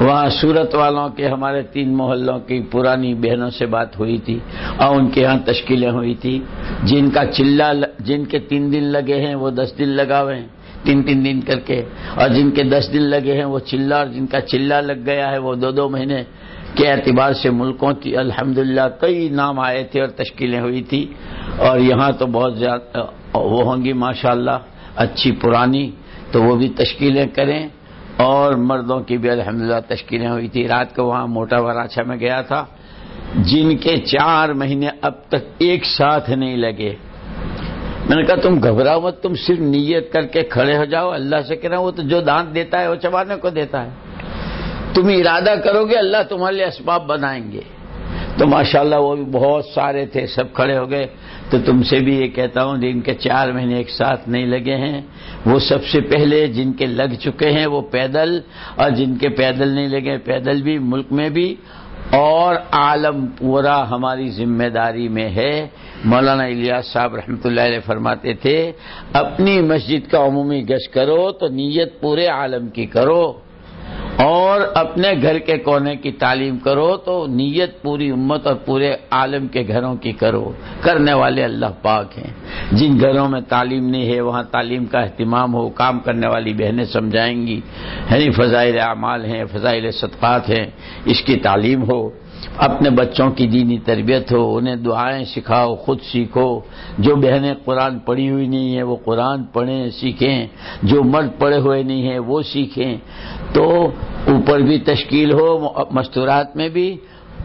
وہاں سورت والوں کے، ہمارے تین محلوں کی پرانی بہنوں سے بات ہوئی تھی۔ اور ان کے یہاں تشکیلیں ہوئی تھی۔ جن کا چلا، جن کے تین دن لگے ہیں، وہ دس دن لگا ہوئے ہیں۔ تین تین دن کر کے۔ اور جن کے دس دن لگے ہیں، وہ چلا اور جن کا چلا لگ گیا ہے، وہ دو دو مہینے کے اعتبار سے ملکوں کی الحمد کئی نام آئے تھے اور تشکیلیں ہوئی تھی۔ اور یہاں تو بہت زیادہ وہ ہوں گی ماشاء اللہ اچھی پرانی۔ تو وہ بھی تشکیلیں کریں۔ اور مردوں کی بھی الحمد تشکیلیں ہوئی تھی۔ رات کو وہاں موٹا وراچا میں گیا تھا۔ جن کے چار مہینے اب تک ایک ساتھ نہیں لگے۔ میں نے کہا، تم گھبراؤ مت، تم صرف نیت کر کے کھڑے ہو جاؤ، اللہ سے کہنا وہ تو جو دانت دیتا ہے، وہ چبانے کو دیتا ہے۔ تم ارادہ کرو گے، اللہ تمہارے لیے اسباب بنائیں گے۔ تو ماشاءاللہ وہ بھی بہت سارے تھے، سب کھڑے ہو گئے۔ تو تم سے بھی یہ کہتا ہوں، جن کے چار مہینے ایک ساتھ نہیں لگے ہیں، وہ سب سے پہلے جن کے لگ چکے ہیں، وہ پیدل۔ اور جن کے پیدل نہیں لگے، پیدل بھی، ملک میں بھی۔ اور عالم پورا ہماری ذمہ داری میں ہے۔ مولانا الیاس صاحب رحمۃ اللہ علیہ فرماتے تھے، اپنی مسجد کا عمومی گش کرو تو نیت پورے عالم کی کرو۔ اور اپنے گھر کے کونے کی تعلیم کرو تو نیت پوری امت اور پورے عالم کے گھروں کی کرو۔ کرنے والے اللہ پاک ہیں۔ جن گھروں میں تعلیم نہیں ہے، وہاں تعلیم کا اہتمام ہو، کام کرنے والی بہنیں سمجھائیں گی۔ یعنی فضائل اعمال ہیں، فضائل صدقات ہیں، اس کی تعلیم ہو۔ اپنے بچوں کی دینی تربیت ہو، انہیں دعائیں سکھاؤ، خود سیکھو۔ جو بہنیں قرآن پڑھی ہوئی نہیں ہیں، وہ قرآن پڑھیں، سیکھیں۔ جو مرد پڑھے ہوئے نہیں ہیں، وہ سیکھیں۔ تو اوپر بھی تشکیل ہو، مستورات میں بھی۔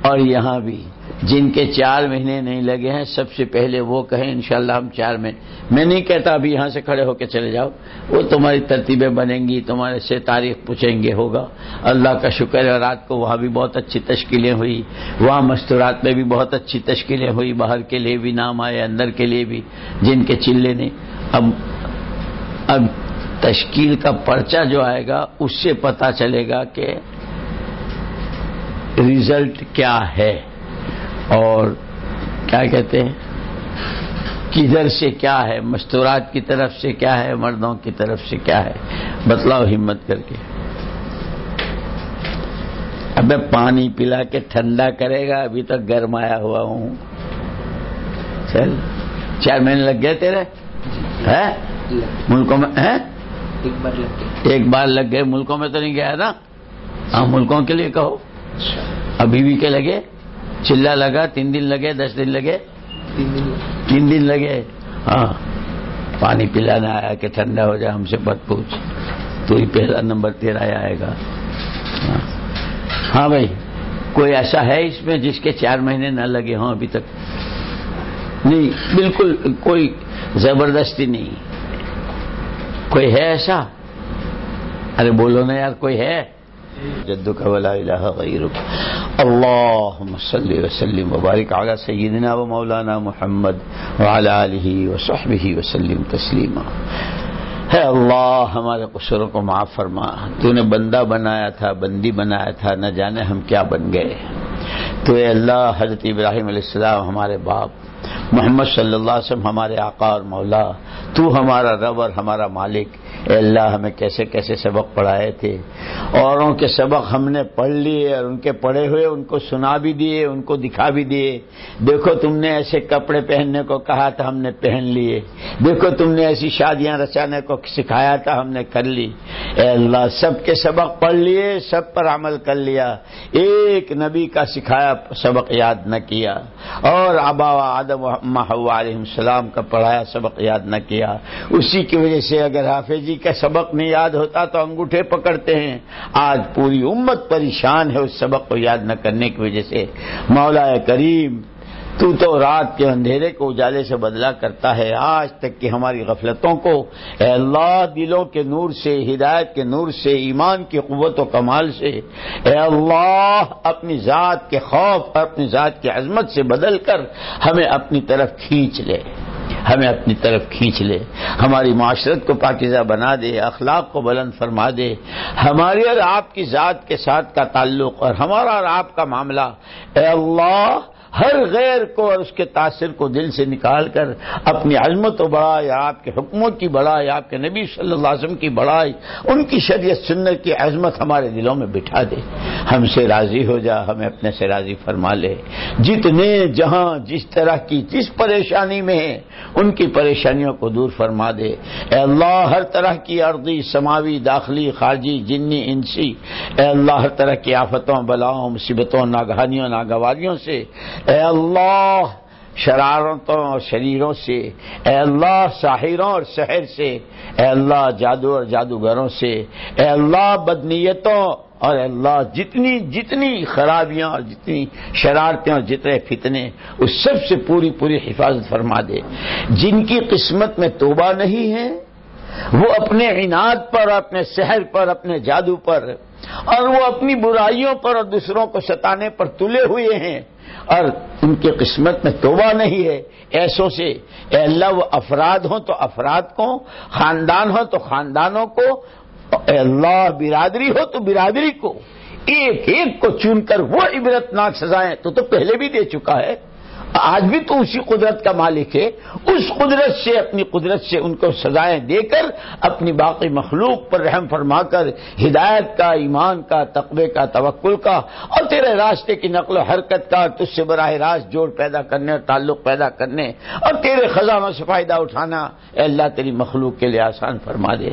اور یہاں بھی جن کے چار مہینے نہیں لگے ہیں، سب سے پہلے وہ کہیں، انشاءاللہ ہم چار مہینے۔ میں نہیں کہتا ابھی یہاں سے کھڑے ہو کے چلے جاؤ۔ وہ تمہاری ترتیبیں بنیں گی، تمہارے سے تاریخ پوچھیں گے ہوگا۔ اللہ کا شکر ہے، رات کو وہاں بھی بہت اچھی تشکیلیں ہوئی۔ وہاں مستورات میں بھی بہت اچھی تشکیلیں ہوئی۔ باہر کے لیے بھی نام آئے، اندر کے لیے بھی، جن کے چلے نے۔ اب اب تشکیل کا پرچہ جو آئے گا، اس سے پتا چلے گا کہ ریزلٹ کیا ہے اور کیا کہتے ہیں؟ کدھر سے کیا ہے؟ مستورات کی طرف سے کیا ہے؟ مردوں کی طرف سے کیا ہے؟ بتلاؤ ہمت کر کے۔ ابے پانی پلا کے ٹھنڈا کرے گا ابھی تک گرمایا ہوا ہوں۔ چل۔ چار مہینے لگ گئے تیرے؟ ملکوں میں ایک بار لگ گئے ملکوں میں تو نہیں گیا نا؟ ہاں ملکوں کے لیے کہو۔ ابھی بھی کے لگے؟ چلا لگا تین دن لگے دس دن لگے؟ تین دن لگے۔ ہاں۔ پانی پلانا آیا کہ ٹھنڈا ہو جائے ہم سے بت پوچھ۔ تو ہی پہلا نمبر تیرا آئے گا۔ ہاں۔, ہاں بھائی کوئی ایسا ہے اس میں جس کے چار مہینے نہ لگے ہوں ابھی تک؟ نہیں بالکل کوئی زبردستی نہیں۔ کوئی ہے ایسا؟ ارے بولو نا یار کوئی ہے؟ جدك ولا إله غيرك. اللهم صل وسلم وبارك على سيدنا ومولانا محمد وعلى آله وصحبه وسلم تسليما. ہے اللہ، ہمارے قصروں کو معاف فرما۔ تو نے بندہ بنایا تھا، بندی بنایا تھا، نہ جانے ہم کیا بن گئے۔ تو اے اللہ، حضرت ابراہیم علیہ السلام ہمارے باپ، محمد صلی اللہ علیہ وسلم ہمارے آقا اور مولا، تو ہمارا رب اور ہمارا مالک۔ اے اللہ، ہمیں کیسے کیسے سبق پڑھائے تھے۔ اوروں کے سبق ہم نے پڑھ لیے اور ان کے پڑھے ہوئے، ان کو سنا بھی دیے، ان کو دکھا بھی دیے۔ دیکھو، تم نے ایسے کپڑے پہننے کو کہا تھا، ہم نے پہن لیے۔ دیکھو، تم نے ایسی شادیاں رچانے کو سکھایا تھا، ہم نے کر لی۔ اے اللہ، سب کے سبق پڑھ لیے، سب پر عمل کر لیا۔ ایک نبی کا سکھایا سبق یاد نہ کیا۔ اور آبا آدم علیہ السلام کا پڑھایا سبق یاد نہ کیا۔ اسی کی وجہ سے اگر حافظ کا سبق نہیں یاد ہوتا تو انگوٹھے پکڑتے ہیں۔ آج پوری امت پریشان ہے اس سبق کو یاد نہ کرنے کی وجہ سے۔ مولا کریم، تو تو رات کے اندھیرے کو اجالے سے بدلا کرتا ہے۔ آج تک کہ ہماری غفلتوں کو اے اللہ، دلوں کے نور سے، ہدایت کے نور سے، ایمان کی قوت و کمال سے اے اللہ، اپنی ذات کے خوف اور اپنی ذات کی عظمت سے بدل کر ہمیں اپنی طرف کھینچ لے۔ ہمیں اپنی طرف کھینچ لے۔ ہماری معاشرت کو پاکیزہ بنا دے، اخلاق کو بلند فرما دے۔ ہماری اور آپ کی ذات کے ساتھ کا تعلق اور ہمارا اور آپ کا معاملہ۔ اے اللہ ہر غیر کو اور اس کے تاثر کو دل سے نکال کر اپنی عظمت و بڑھائی آپ کے حکموں کی بڑھائی آپ کے نبی صلی اللہ علیہ وسلم کی بڑھائی ان کی شریعت سنت کی عظمت ہمارے دلوں میں بٹھا دے۔ ہم سے راضی ہو جا، ہمیں اپنے سے راضی فرما لے۔ جتنے جہاں جس طرح کی جس پریشانی میں ہیں، ان کی پریشانیوں کو دور فرما دے۔ اے اللہ، ہر طرح کی عرضی، سماوی، داخلی، خارجی، جنی، انسی۔ اے اللہ، ہر طرح کی آفتوں، بلاؤں، مصیبتوں، ناگہانیوں، ناگواریوں سے اے اللہ، شرارتوں اور شریروں سے، اے اللہ، ساحروں اور شہر سے، اے اللہ، جادو اور جادوگروں سے، اے اللہ، بدنیتوں اور اللہ، جتنی جتنی خرابیاں اور جتنی شرارتیں اور جتنے فتنے، اس سب سے پوری پوری حفاظت فرما دے۔ جن کی قسمت میں توبہ نہیں ہے، وہ اپنے عناد پر، اپنے سحر پر، اپنے جادو پر، اور وہ اپنی برائیوں پر اور دوسروں کو ستانے پر تلے ہوئے ہیں۔ اور ان کی قسمت میں توبہ نہیں ہے۔ ایسوں سے اے اللہ، وہ افراد ہوں تو افراد کو، خاندان ہو تو خاندانوں کو۔ اے اللہ، برادری ہو تو برادری کو۔ ایک ایک کو چن کر وہ عبرت ناک سزائیں تو تو پہلے بھی دے چکا ہے۔ آج بھی تو اسی قدرت کا مالک ہے، اس قدرت سے، اپنی قدرت سے ان کو سزائیں دے کر اپنی باقی مخلوق پر رحم فرما کر، ہدایت کا، ایمان کا، تقوی کا، توکل کا، اور تیرے راستے کی نقل و حرکت کا، تجھ سے براہ راست جوڑ پیدا کرنے اور تعلق پیدا کرنے اور تیرے خزانوں سے فائدہ اٹھانا، اے اللہ تیری مخلوق کے لیے آسان فرما دے۔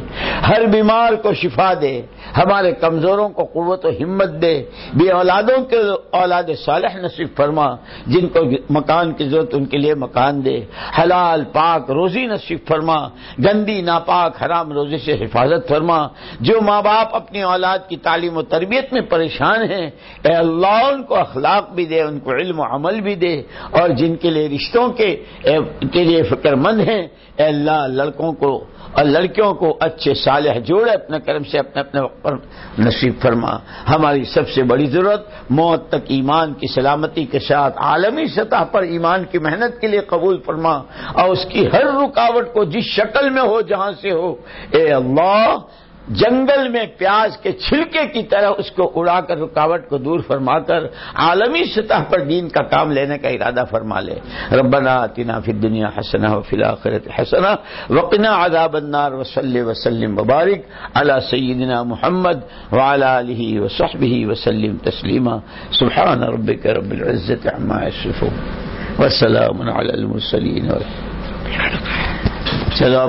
ہر بیمار کو شفا دے، ہمارے کمزوروں کو قوت و ہمت دے۔ بے اولادوں کے اولاد صالح نصیب فرما، جن کو مکان مکان کی ضرورت ان کے لیے مکان دے۔ حلال، پاک، روزی نصیب فرما۔ گندی، ناپاک، حرام روزی سے حفاظت فرما۔ جو ماں باپ اپنی اولاد کی تعلیم و تربیت میں پریشان ہیں، اے اللہ، ان کو اخلاق بھی دے، ان کو علم و عمل بھی دے۔ اور جن کے لیے رشتوں کے کے لیے فکر مند ہیں، اے اللہ، لڑکوں کو، اور لڑکیوں کو اچھے، صالح جوڑے اپنے کرم سے، اپنے اپنے وقت پر نصیب فرما۔ ہماری سب سے بڑی ضرورت موت تک ایمان کی سلامتی کے ساتھ عالمی سطح پر ایمان کی محنت کے لیے قبول فرما اور اس کی ہر رکاوٹ کو جس شکل میں ہو، جہاں سے ہو، اے اللہ، جنگل میں پیاز کے چھلکے کی طرح اس کو اڑا کر رکاوٹ کو دور فرما کر، عالمی سطح پر دین کا کام لینے کا ارادہ فرما لے۔ ربنا تنا فی دنیا حسنا و فلاخرت حسنا وقنا عذاب النار وصلی وسلم مبارک علی سیدنا محمد وعلى علیہ وصحبہ وسلم تسلیما۔ سبحان ربک رب العزت عما یصفون۔ وسلام على المرسلين. سلام.